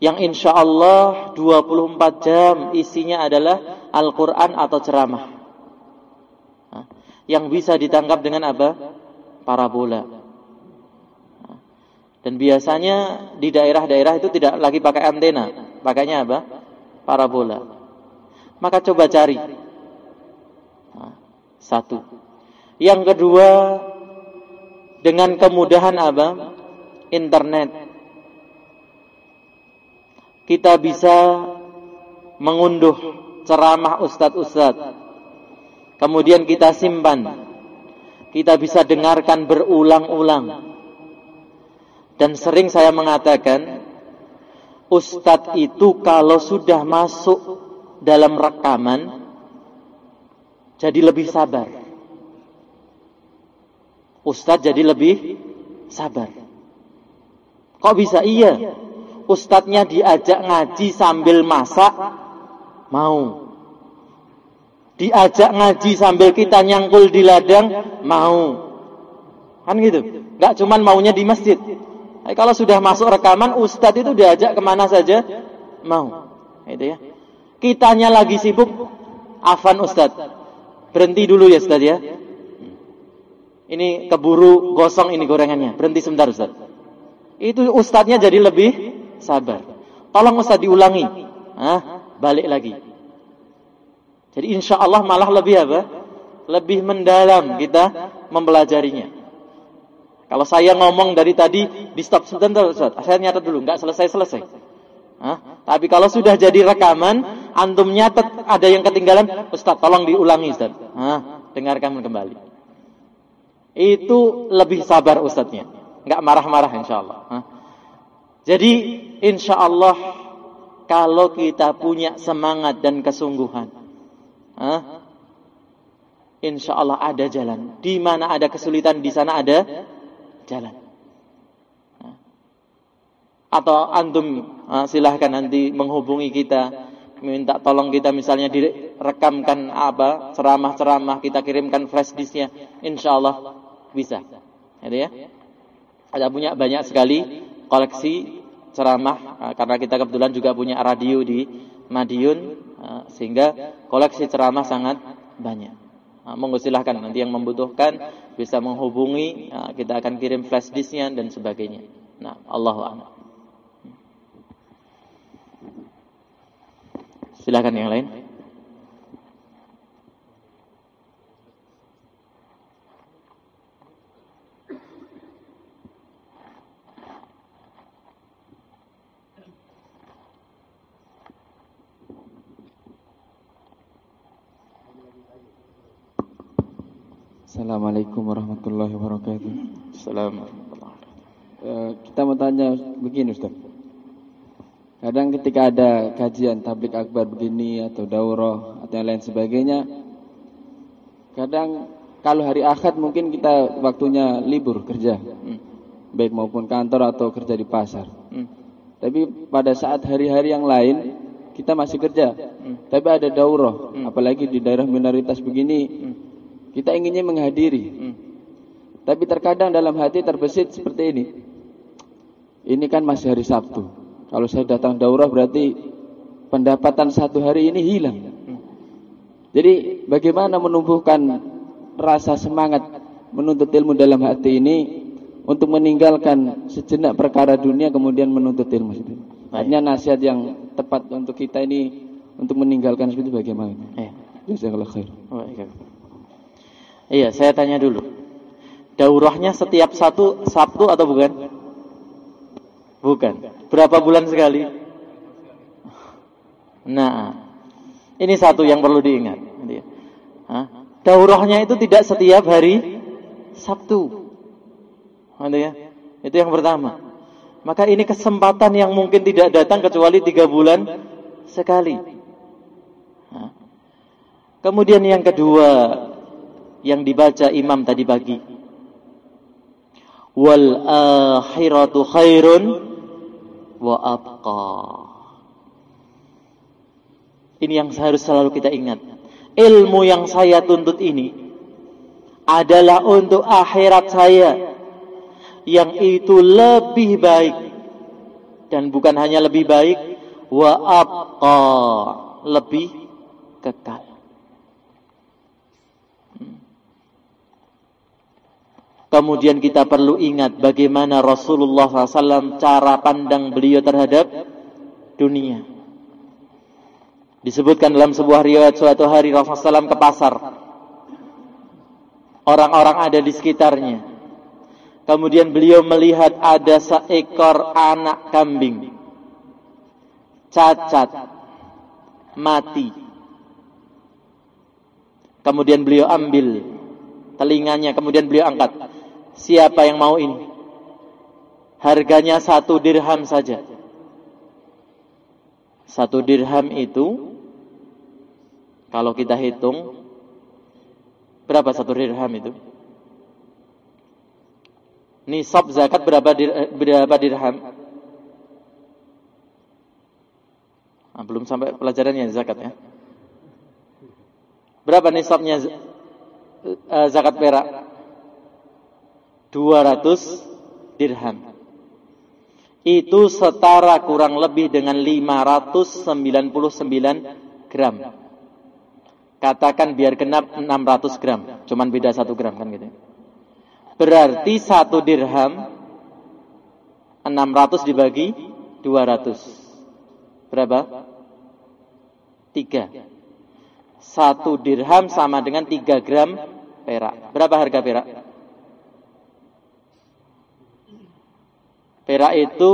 yang insya Allah 24 jam isinya adalah Al-Quran atau ceramah yang bisa ditangkap dengan apa? parabola. Dan biasanya di daerah-daerah itu tidak lagi pakai antena, pakainya apa? Parabola. Maka coba cari. Satu. Yang kedua, dengan kemudahan apa? Internet. Kita bisa mengunduh ceramah ustadz-ustadz. Kemudian kita simpan kita bisa dengarkan berulang-ulang. Dan sering saya mengatakan, Ustadz itu kalau sudah masuk dalam rekaman, jadi lebih sabar. Ustadz jadi lebih sabar. Kok bisa? Iya? Ustadznya diajak ngaji sambil masak, mau. Diajak ngaji sambil kita nyangkul di ladang mau. Kan gitu? Nggak cuman maunya di masjid. Nah, kalau sudah masuk rekaman ustadz itu diajak ke mana saja mau. Itu ya. Kitanya lagi sibuk afan ustadz berhenti dulu ya ustadz ya ini keburu gosong ini gorengannya berhenti sebentar ustadz itu ustadznya jadi lebih sabar tolong ustadz diulangi ah balik lagi jadi insya Allah malah lebih apa? Lebih mendalam kita mempelajarinya. Kalau saya ngomong dari tadi di stop sebentar, Ustaz. Saya nyatet dulu, nggak selesai-selesai. Tapi kalau sudah jadi rekaman, antum nyatet ada yang ketinggalan, Ustaz tolong diulangi Ustaz. Hah? Dengarkan kembali. Itu lebih sabar Ustaznya. Nggak marah-marah insya Allah. Hah? Jadi insya Allah kalau kita punya semangat dan kesungguhan, Hah? Insya Allah ada jalan. Di mana ada kesulitan, di sana ada jalan. Atau antum silahkan nanti menghubungi kita, minta tolong kita misalnya direkamkan apa ceramah-ceramah, kita kirimkan flash disknya, insya Allah bisa. Ada ya? Ada punya banyak sekali koleksi ceramah karena kita kebetulan juga punya radio di Madiun sehingga koleksi ceramah sangat banyak. Nah, monggo silahkan nanti yang membutuhkan bisa menghubungi, kita akan kirim flash disknya dan sebagainya. Nah, Allahu a'lam. Silahkan yang lain. Assalamualaikum warahmatullahi wabarakatuh. Assalamualaikum. Uh, kita mau tanya begini Ustaz. Kadang ketika ada kajian tablik akbar begini atau daurah atau yang lain sebagainya, kadang kalau hari akad mungkin kita waktunya libur kerja, hmm. baik maupun kantor atau kerja di pasar. Hmm. Tapi pada saat hari-hari yang lain kita masih kerja, hmm. tapi ada daurah, hmm. apalagi di daerah minoritas begini. Hmm kita inginnya menghadiri. Hmm. Tapi terkadang dalam hati terbesit seperti ini. Ini kan masih hari Sabtu. Kalau saya datang daurah berarti pendapatan satu hari ini hilang. Jadi bagaimana menumbuhkan rasa semangat menuntut ilmu dalam hati ini untuk meninggalkan sejenak perkara dunia kemudian menuntut ilmu itu. Artinya nasihat yang tepat untuk kita ini untuk meninggalkan seperti bagaimana? Iya. Jazakallah khair. Iya, saya tanya dulu. Daurahnya setiap satu Sabtu atau bukan? Bukan. Berapa bulan sekali? Nah, ini satu yang perlu diingat. Daurahnya itu tidak setiap hari Sabtu. Itu yang pertama. Maka ini kesempatan yang mungkin tidak datang kecuali tiga bulan sekali. Kemudian yang kedua yang dibaca imam tadi pagi. Wal akhiratu khairun wa abqa. Ini yang harus selalu kita ingat. Ilmu yang saya tuntut ini adalah untuk akhirat saya yang itu lebih baik dan bukan hanya lebih baik wa abqa lebih kekal. Kemudian kita perlu ingat bagaimana Rasulullah SAW cara pandang beliau terhadap dunia. Disebutkan dalam sebuah riwayat suatu hari Rasulullah SAW ke pasar. Orang-orang ada di sekitarnya. Kemudian beliau melihat ada seekor anak kambing. Cacat. Mati. Kemudian beliau ambil telinganya. Kemudian beliau angkat Siapa yang mau ini? Harganya satu dirham saja. Satu dirham itu, kalau kita hitung, berapa satu dirham itu? Nisab zakat berapa dir, berapa dirham? Nah, belum sampai pelajarannya zakat ya. Berapa nisabnya uh, zakat perak? 200 dirham. Itu setara kurang lebih dengan 599 gram. Katakan biar genap 600 gram, cuman beda 1 gram kan gitu. Berarti satu dirham 600 dibagi 200. Berapa? 3. Satu dirham sama dengan 3 gram perak. Berapa harga perak? Perak itu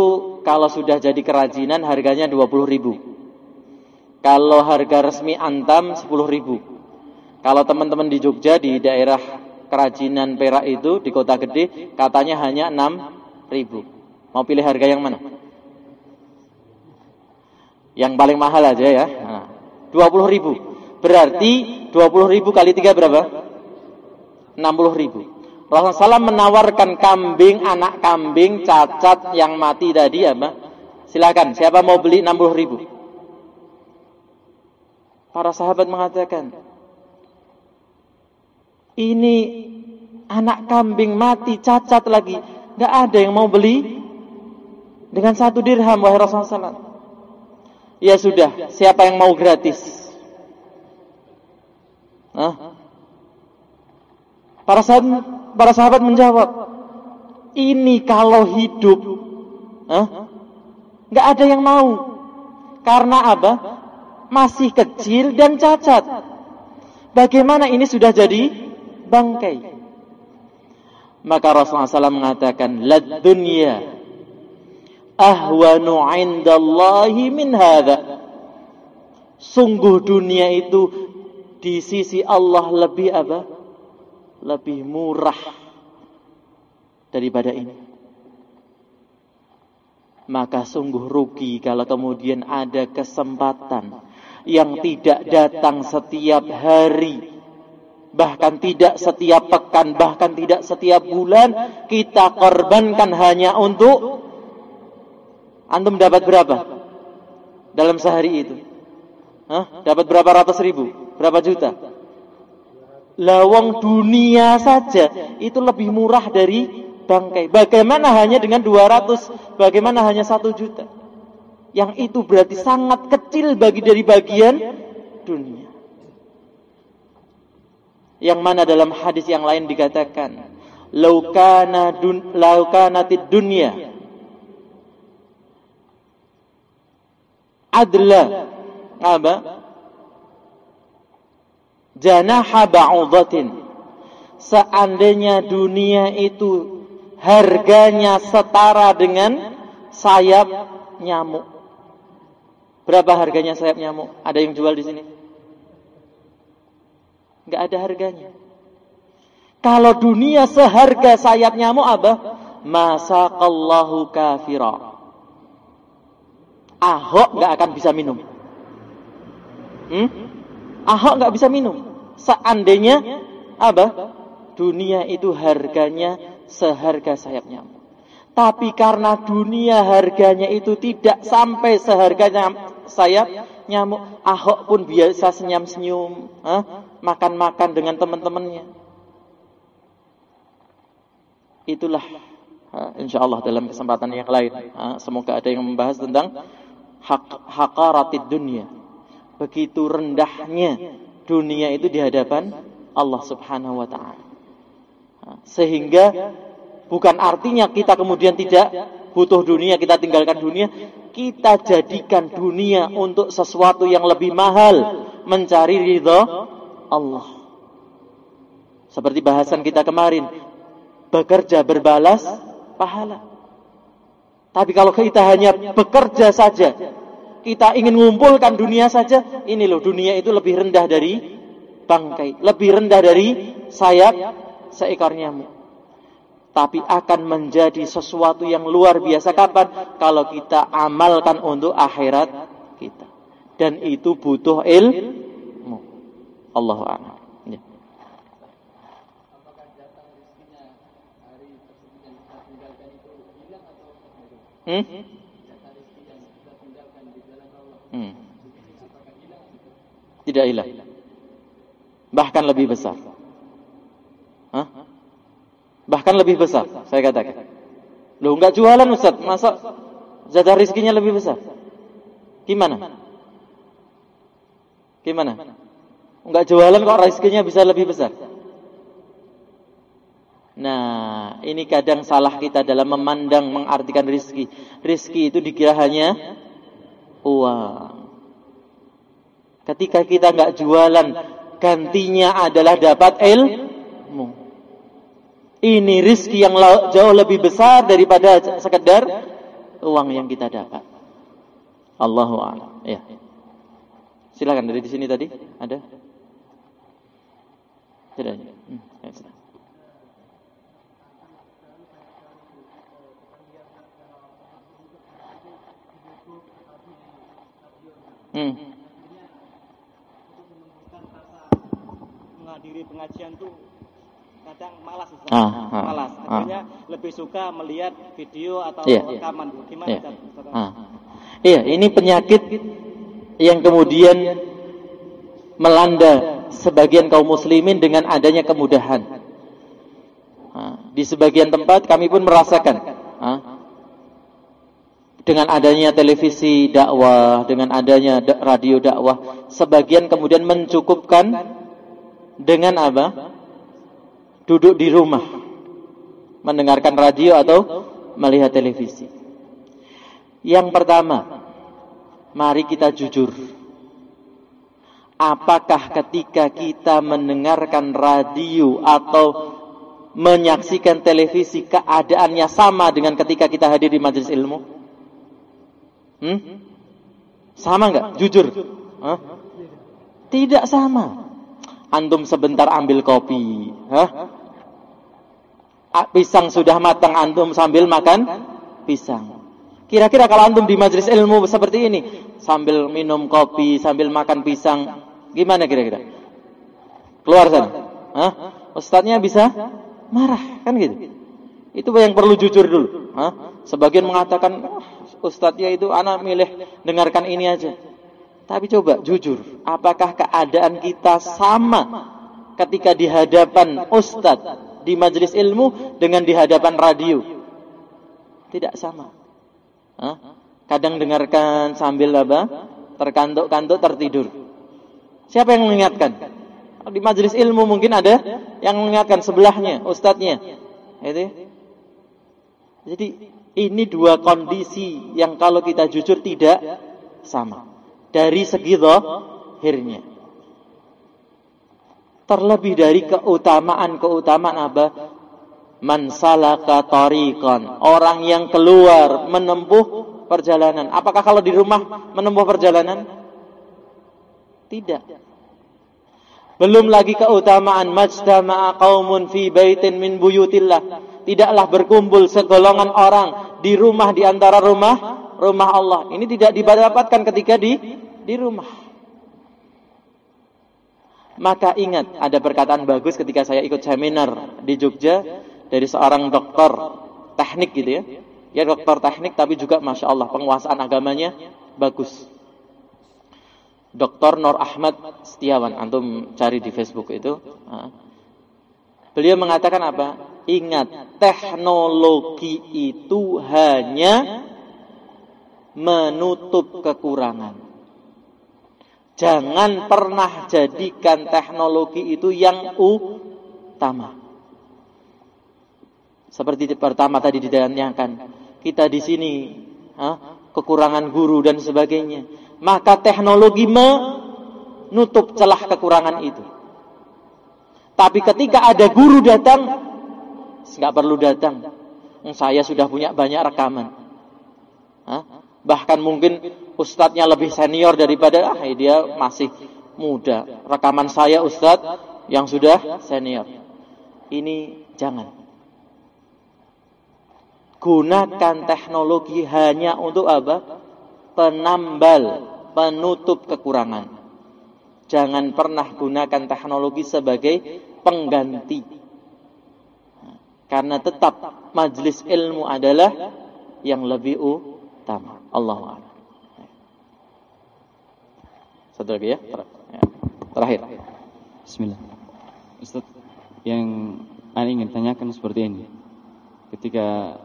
kalau sudah jadi kerajinan harganya 20 ribu. Kalau harga resmi antam 10 ribu. Kalau teman-teman di Jogja di daerah kerajinan perak itu di kota gede katanya hanya 6 ribu. Mau pilih harga yang mana? Yang paling mahal aja ya. Nah, 20 ribu. Berarti 20 ribu kali 3 berapa? 60 ribu. Rasulullah SAW menawarkan kambing, anak kambing cacat yang mati tadi ya, Mbak. Silakan, siapa mau beli 60 ribu? Para sahabat mengatakan, ini anak kambing mati cacat lagi, nggak ada yang mau beli dengan satu dirham wahai Rasulullah SAW. Ya sudah, siapa yang mau gratis? Hah? Para sahabat, para sahabat menjawab, ini kalau hidup, nggak ada yang mau. Karena apa? Masih kecil dan cacat. Bagaimana ini sudah jadi bangkai? Maka Rasulullah SAW mengatakan, Lad dunya ahwanu indallahi min hadha. Sungguh dunia itu di sisi Allah lebih apa? Lebih murah daripada ini. Maka sungguh rugi kalau kemudian ada kesempatan yang tidak datang setiap hari, bahkan tidak setiap pekan, bahkan tidak setiap bulan, kita korbankan hanya untuk antum dapat berapa dalam sehari itu? Hah? Dapat berapa ratus ribu? Berapa juta? Lawang dunia saja itu lebih murah dari bangkai. Bagaimana hanya dengan 200? Bagaimana hanya satu juta? Yang itu berarti sangat kecil bagi dari bagian dunia. Yang mana dalam hadis yang lain dikatakan, "Laukana dun laukanatid dunya adla apa? Janaha ba'udhatin. Seandainya dunia itu harganya setara dengan sayap nyamuk. Berapa harganya sayap nyamuk? Ada yang jual di sini? Enggak ada harganya. Kalau dunia seharga sayap nyamuk apa? Masaqallahu kafira. Ahok nggak akan bisa minum. Hmm? Ahok nggak bisa minum. Seandainya apa? Dunia itu harganya seharga sayap nyamuk. Tapi karena dunia harganya itu tidak sampai seharganya sayap nyamuk, Ahok pun biasa senyum-senyum, makan-makan dengan teman-temannya. Itulah insya Allah dalam kesempatan yang lain. Semoga ada yang membahas tentang hak hakaratid dunia. Begitu rendahnya dunia itu di hadapan Allah Subhanahu wa taala. Sehingga bukan artinya kita kemudian tidak butuh dunia, kita tinggalkan dunia, kita jadikan dunia untuk sesuatu yang lebih mahal, mencari ridho Allah. Seperti bahasan kita kemarin, bekerja berbalas pahala. Tapi kalau kita hanya bekerja saja, kita ingin mengumpulkan dunia saja, ini loh dunia itu lebih rendah dari bangkai, lebih rendah dari sayap seekor nyamuk. Tapi akan menjadi sesuatu yang luar biasa kapan? Kalau kita amalkan untuk akhirat kita. Dan itu butuh ilmu. Allahu a'lam. Ya. Hmm? Hmm. Tidak hilang. Bahkan lebih besar. Hah? Bahkan lebih besar, saya katakan. Loh, enggak jualan Ustaz, masa jatah rizkinya lebih besar? Gimana? Gimana? Enggak jualan kok rizkinya bisa lebih besar? Nah, ini kadang salah kita dalam memandang, mengartikan rizki. Rizki itu dikira hanya uang. Ketika kita nggak jualan, gantinya adalah dapat ilmu. Ini rizki yang jauh lebih besar daripada sekedar uang yang kita dapat. Allahu a'lam. Ya. Silakan dari di sini tadi ada? Tidak. Hmm, ya, Hmm. Menghadiri pengajian tuh kadang malas, Ustaz. Ah, ah, malas. Ah. Akhirnya lebih suka melihat video atau yeah, iya. rekaman. Yeah. Gimana, yeah. Ustaz? Ah. Iya, ini penyakit yang kemudian melanda sebagian kaum muslimin dengan adanya kemudahan. Di sebagian tempat kami pun merasakan dengan adanya televisi dakwah, dengan adanya radio dakwah, sebagian kemudian mencukupkan dengan apa? Duduk di rumah, mendengarkan radio atau melihat televisi. Yang pertama, mari kita jujur. Apakah ketika kita mendengarkan radio atau menyaksikan televisi keadaannya sama dengan ketika kita hadir di majelis ilmu? Hmm? Sama nggak? Jujur. Hah? Tidak sama. Antum sebentar ambil kopi. Hah? Pisang sudah matang antum sambil makan pisang. Kira-kira kalau antum di majelis ilmu seperti ini, sambil minum kopi, sambil makan pisang, gimana kira-kira? Keluar sana. Hah? Ustadznya bisa marah, kan gitu. Itu yang perlu jujur dulu. Hah? Sebagian mengatakan, ustadznya itu anak milih dengarkan ini aja. Tapi coba jujur, apakah keadaan kita sama ketika di hadapan ustadz di majelis ilmu dengan di hadapan radio? Tidak sama. Hah? Kadang dengarkan sambil apa? Terkantuk-kantuk tertidur. Siapa yang mengingatkan? Di majelis ilmu mungkin ada yang mengingatkan sebelahnya, ustadznya. Itu. Jadi ini dua kondisi yang kalau kita jujur tidak sama. Dari segi zahirnya. Terlebih dari keutamaan-keutamaan apa? Man salaka tariqan. Orang yang keluar menempuh perjalanan. Apakah kalau di rumah menempuh perjalanan? Tidak. Belum lagi keutamaan majtama'a qaumun fi baitin min buyutillah. Tidaklah berkumpul segolongan orang di rumah di antara rumah rumah Allah. Ini tidak didapatkan ketika di di rumah. Maka ingat ada perkataan bagus ketika saya ikut seminar di Jogja dari seorang dokter teknik gitu ya. Ya dokter teknik tapi juga masya Allah penguasaan agamanya bagus. Dr. Nur Ahmad Setiawan, antum cari di Facebook itu. Beliau mengatakan apa? Ingat, teknologi itu hanya menutup kekurangan. Jangan pernah jadikan teknologi itu yang utama. Seperti pertama tadi ditanyakan, kita di sini kekurangan guru dan sebagainya maka teknologi menutup celah kekurangan itu. Tapi ketika ada guru datang, nggak perlu datang. Saya sudah punya banyak rekaman. Hah? Bahkan mungkin ustadznya lebih senior daripada ah, dia masih muda. Rekaman saya ustadz yang sudah senior. Ini jangan. Gunakan teknologi hanya untuk apa? penambal, penutup kekurangan. Jangan pernah gunakan teknologi sebagai pengganti. Karena tetap majlis ilmu adalah yang lebih utama. Allah Satu lagi ya. ya. Terakhir. Bismillah. Ustaz, yang saya ingin tanyakan seperti ini. Ketika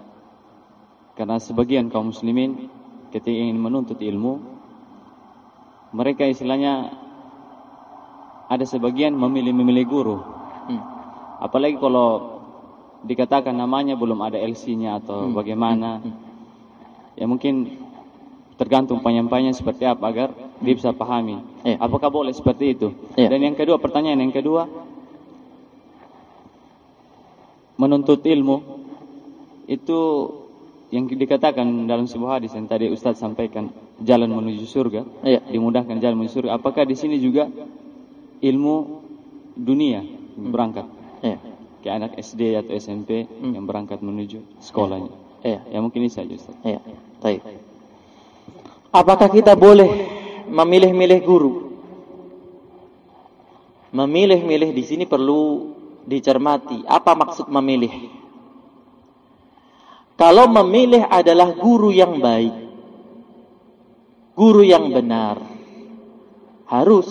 karena sebagian kaum muslimin ketika ingin menuntut ilmu mereka istilahnya ada sebagian memilih-memilih guru hmm. apalagi kalau dikatakan namanya belum ada LC-nya atau hmm. bagaimana hmm. ya mungkin tergantung penyampainya seperti apa agar dia bisa pahami yeah. apakah boleh seperti itu yeah. dan yang kedua pertanyaan yang kedua menuntut ilmu itu yang dikatakan dalam sebuah hadis yang tadi Ustaz sampaikan jalan menuju surga, ya. dimudahkan jalan menuju surga. Apakah di sini juga ilmu dunia hmm. berangkat? Ya. Kayak anak SD atau SMP hmm. yang berangkat menuju sekolahnya. Ya. ya mungkin ini saja Ustaz. Ya. Baik. Apakah kita boleh memilih-milih guru? Memilih-milih di sini perlu dicermati. Apa maksud memilih? Kalau memilih adalah guru yang baik, guru yang benar, harus.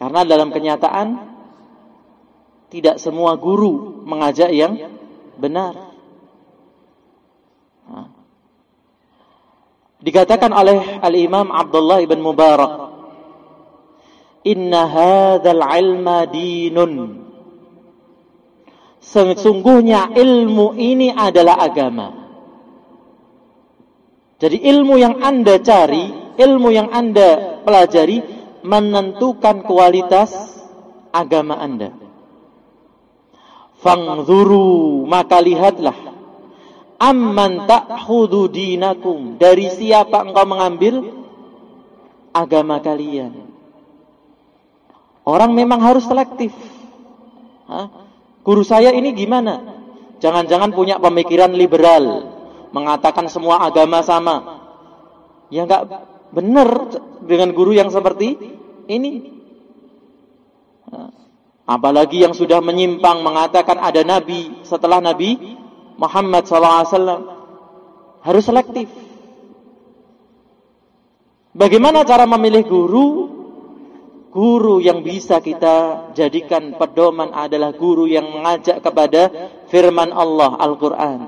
Karena dalam kenyataan, tidak semua guru mengajak yang benar. Dikatakan oleh Al-Imam Abdullah ibn Mubarak, Inna hadzal ilma dinun Sesungguhnya ilmu ini adalah agama. Jadi ilmu yang Anda cari, ilmu yang Anda pelajari menentukan kualitas agama Anda. Fangzuru maka lihatlah amman ta'khudhu dinakum dari siapa engkau mengambil agama kalian. Orang memang harus selektif. Hah? Guru saya ini gimana? Jangan-jangan punya pemikiran liberal, mengatakan semua agama sama. Ya enggak benar dengan guru yang seperti ini. Apalagi yang sudah menyimpang mengatakan ada nabi setelah Nabi Muhammad SAW harus selektif. Bagaimana cara memilih guru? Guru yang bisa kita jadikan pedoman adalah guru yang mengajak kepada firman Allah Al-Quran.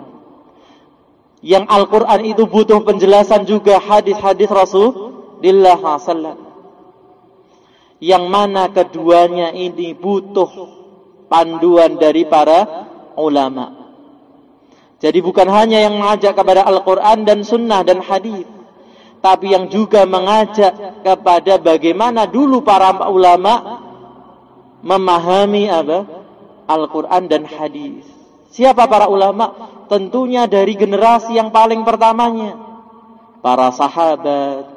Yang Al-Quran itu butuh penjelasan juga hadis-hadis Rasulullah SAW. Yang mana keduanya ini butuh panduan dari para ulama. Jadi bukan hanya yang mengajak kepada Al-Quran dan Sunnah dan Hadis, tapi yang juga mengajak kepada bagaimana dulu para ulama memahami apa Al-Quran dan Hadis. Siapa para ulama? Tentunya dari generasi yang paling pertamanya, para sahabat,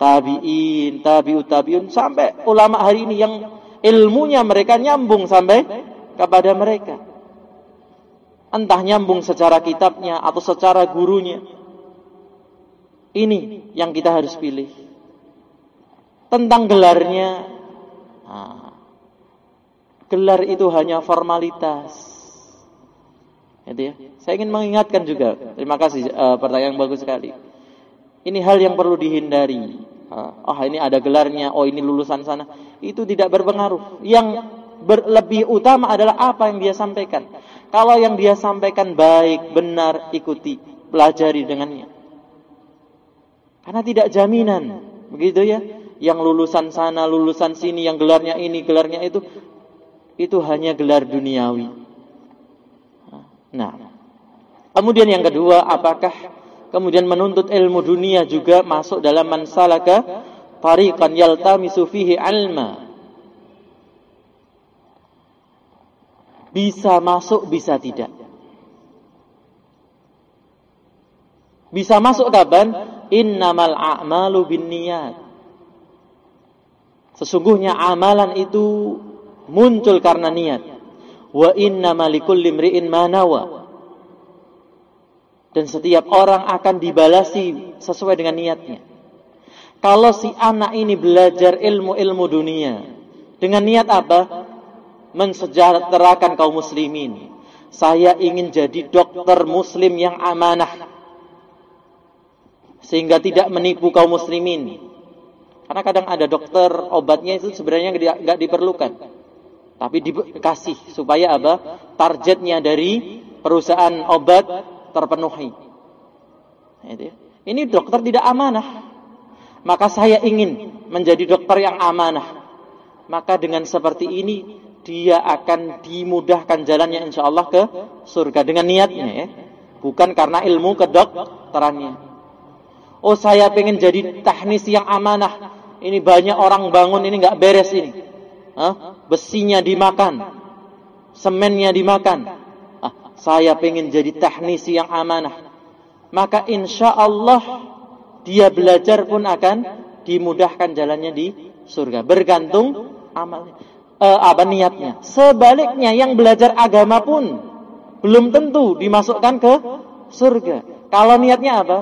tabiin, tabiut tabiun sampai ulama hari ini yang ilmunya mereka nyambung sampai kepada mereka entah nyambung secara kitabnya atau secara gurunya. Ini yang kita harus pilih. Tentang gelarnya, nah, gelar itu hanya formalitas. Gitu ya. Saya ingin mengingatkan juga, terima kasih uh, pertanyaan bagus sekali. Ini hal yang perlu dihindari. oh ini ada gelarnya, oh ini lulusan sana. Itu tidak berpengaruh. Yang berlebih utama adalah apa yang dia sampaikan. Kalau yang dia sampaikan baik, benar, ikuti, pelajari dengannya. Karena tidak jaminan, begitu ya. Yang lulusan sana, lulusan sini, yang gelarnya ini, gelarnya itu, itu hanya gelar duniawi. Nah, kemudian yang kedua, apakah kemudian menuntut ilmu dunia juga masuk dalam mansalaka tariqan yaltamisu fihi alma Bisa masuk, bisa tidak. Bisa masuk kapan? Innamal a'malu bin niat. Sesungguhnya amalan itu muncul karena niat. Wa innamal likulli imri'in manawa. Dan setiap orang akan dibalasi sesuai dengan niatnya. Kalau si anak ini belajar ilmu-ilmu dunia dengan niat apa? mensejahterakan kaum muslimin. Saya ingin jadi dokter muslim yang amanah. Sehingga tidak menipu kaum muslimin. Karena kadang ada dokter obatnya itu sebenarnya nggak diperlukan. Tapi dikasih supaya apa? Targetnya dari perusahaan obat terpenuhi. Ya. Ini dokter tidak amanah. Maka saya ingin menjadi dokter yang amanah. Maka dengan seperti ini dia akan dimudahkan jalannya insya Allah ke surga dengan niatnya ya. Bukan karena ilmu kedokterannya. Oh saya pengen jadi teknis yang amanah. Ini banyak orang bangun ini nggak beres ini. Hah? Besinya dimakan, semennya dimakan. Saya pengen jadi teknis yang amanah. Maka insya Allah dia belajar pun akan dimudahkan jalannya di surga. Bergantung amalnya uh, apa niatnya. Sebaliknya yang belajar agama pun belum tentu dimasukkan ke surga. Kalau niatnya apa?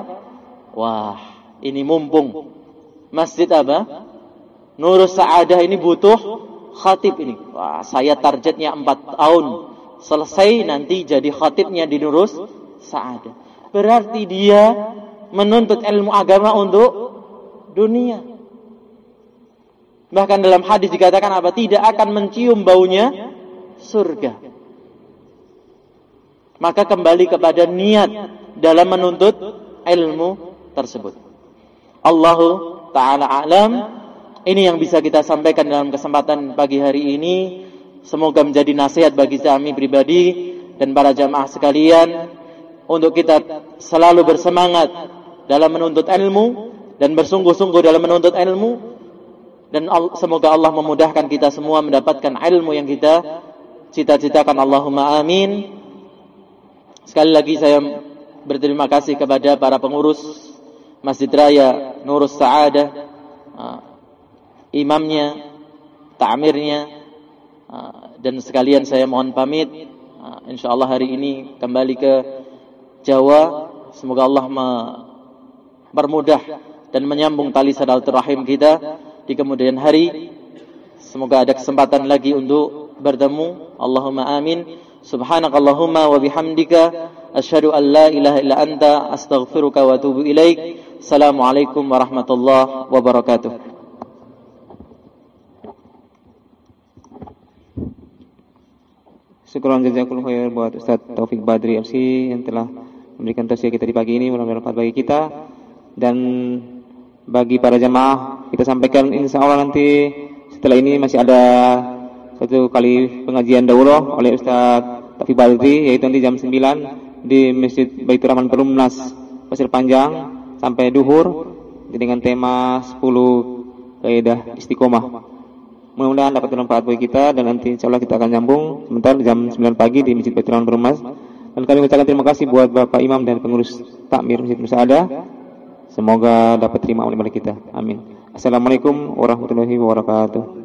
Wah, ini mumpung masjid apa? Nurus Sa'adah ini butuh khatib ini. Wah, saya targetnya 4 tahun. Selesai nanti jadi khatibnya di Nurus. Berarti dia menuntut ilmu agama untuk dunia. Bahkan dalam hadis dikatakan apa? Tidak akan mencium baunya surga. Maka kembali kepada niat dalam menuntut ilmu tersebut. Allahu taala alam. Ini yang bisa kita sampaikan dalam kesempatan pagi hari ini. Semoga menjadi nasihat bagi kami pribadi dan para jamaah sekalian untuk kita selalu bersemangat dalam menuntut ilmu dan bersungguh-sungguh dalam menuntut ilmu. Dan semoga Allah memudahkan kita semua mendapatkan ilmu yang kita cita-citakan. Allahumma amin. Sekali lagi saya berterima kasih kepada para pengurus Masjid Raya Nurus Sa'adah uh, imamnya ta'mirnya dan sekalian saya mohon pamit uh, insyaallah hari ini kembali ke Jawa semoga Allah mempermudah dan menyambung tali silaturahim kita di kemudian hari. Semoga ada kesempatan lagi untuk bertemu. Allahumma amin. Subhanakallahumma wa bihamdika asyhadu an la ilaha illa anta astaghfiruka wa atubu ilaik. Assalamualaikum warahmatullahi wabarakatuh. Syukuran jazakallahu khair buat Ustaz Taufik Badri MC yang telah memberikan tausiah kita di pagi ini mudah-mudahan bagi kita dan bagi para jemaah kita sampaikan insya Allah nanti setelah ini masih ada satu kali pengajian daurah oleh Ustaz Taufik Badri yaitu nanti jam 9 di Masjid Baitur Rahman Perumnas Pasir Panjang sampai duhur dengan tema 10 kaidah istiqomah. Mudah-mudahan dapat bermanfaat bagi kita dan nanti insya Allah kita akan nyambung sebentar jam 9 pagi di Masjid Baitur Rahman Perumnas. Dan kami ucapkan terima kasih buat Bapak Imam dan pengurus takmir Masjid Musada. Semoga dapat terima oleh kita. Amin. Assalamualaikum warahmatullahi wabarakatuh.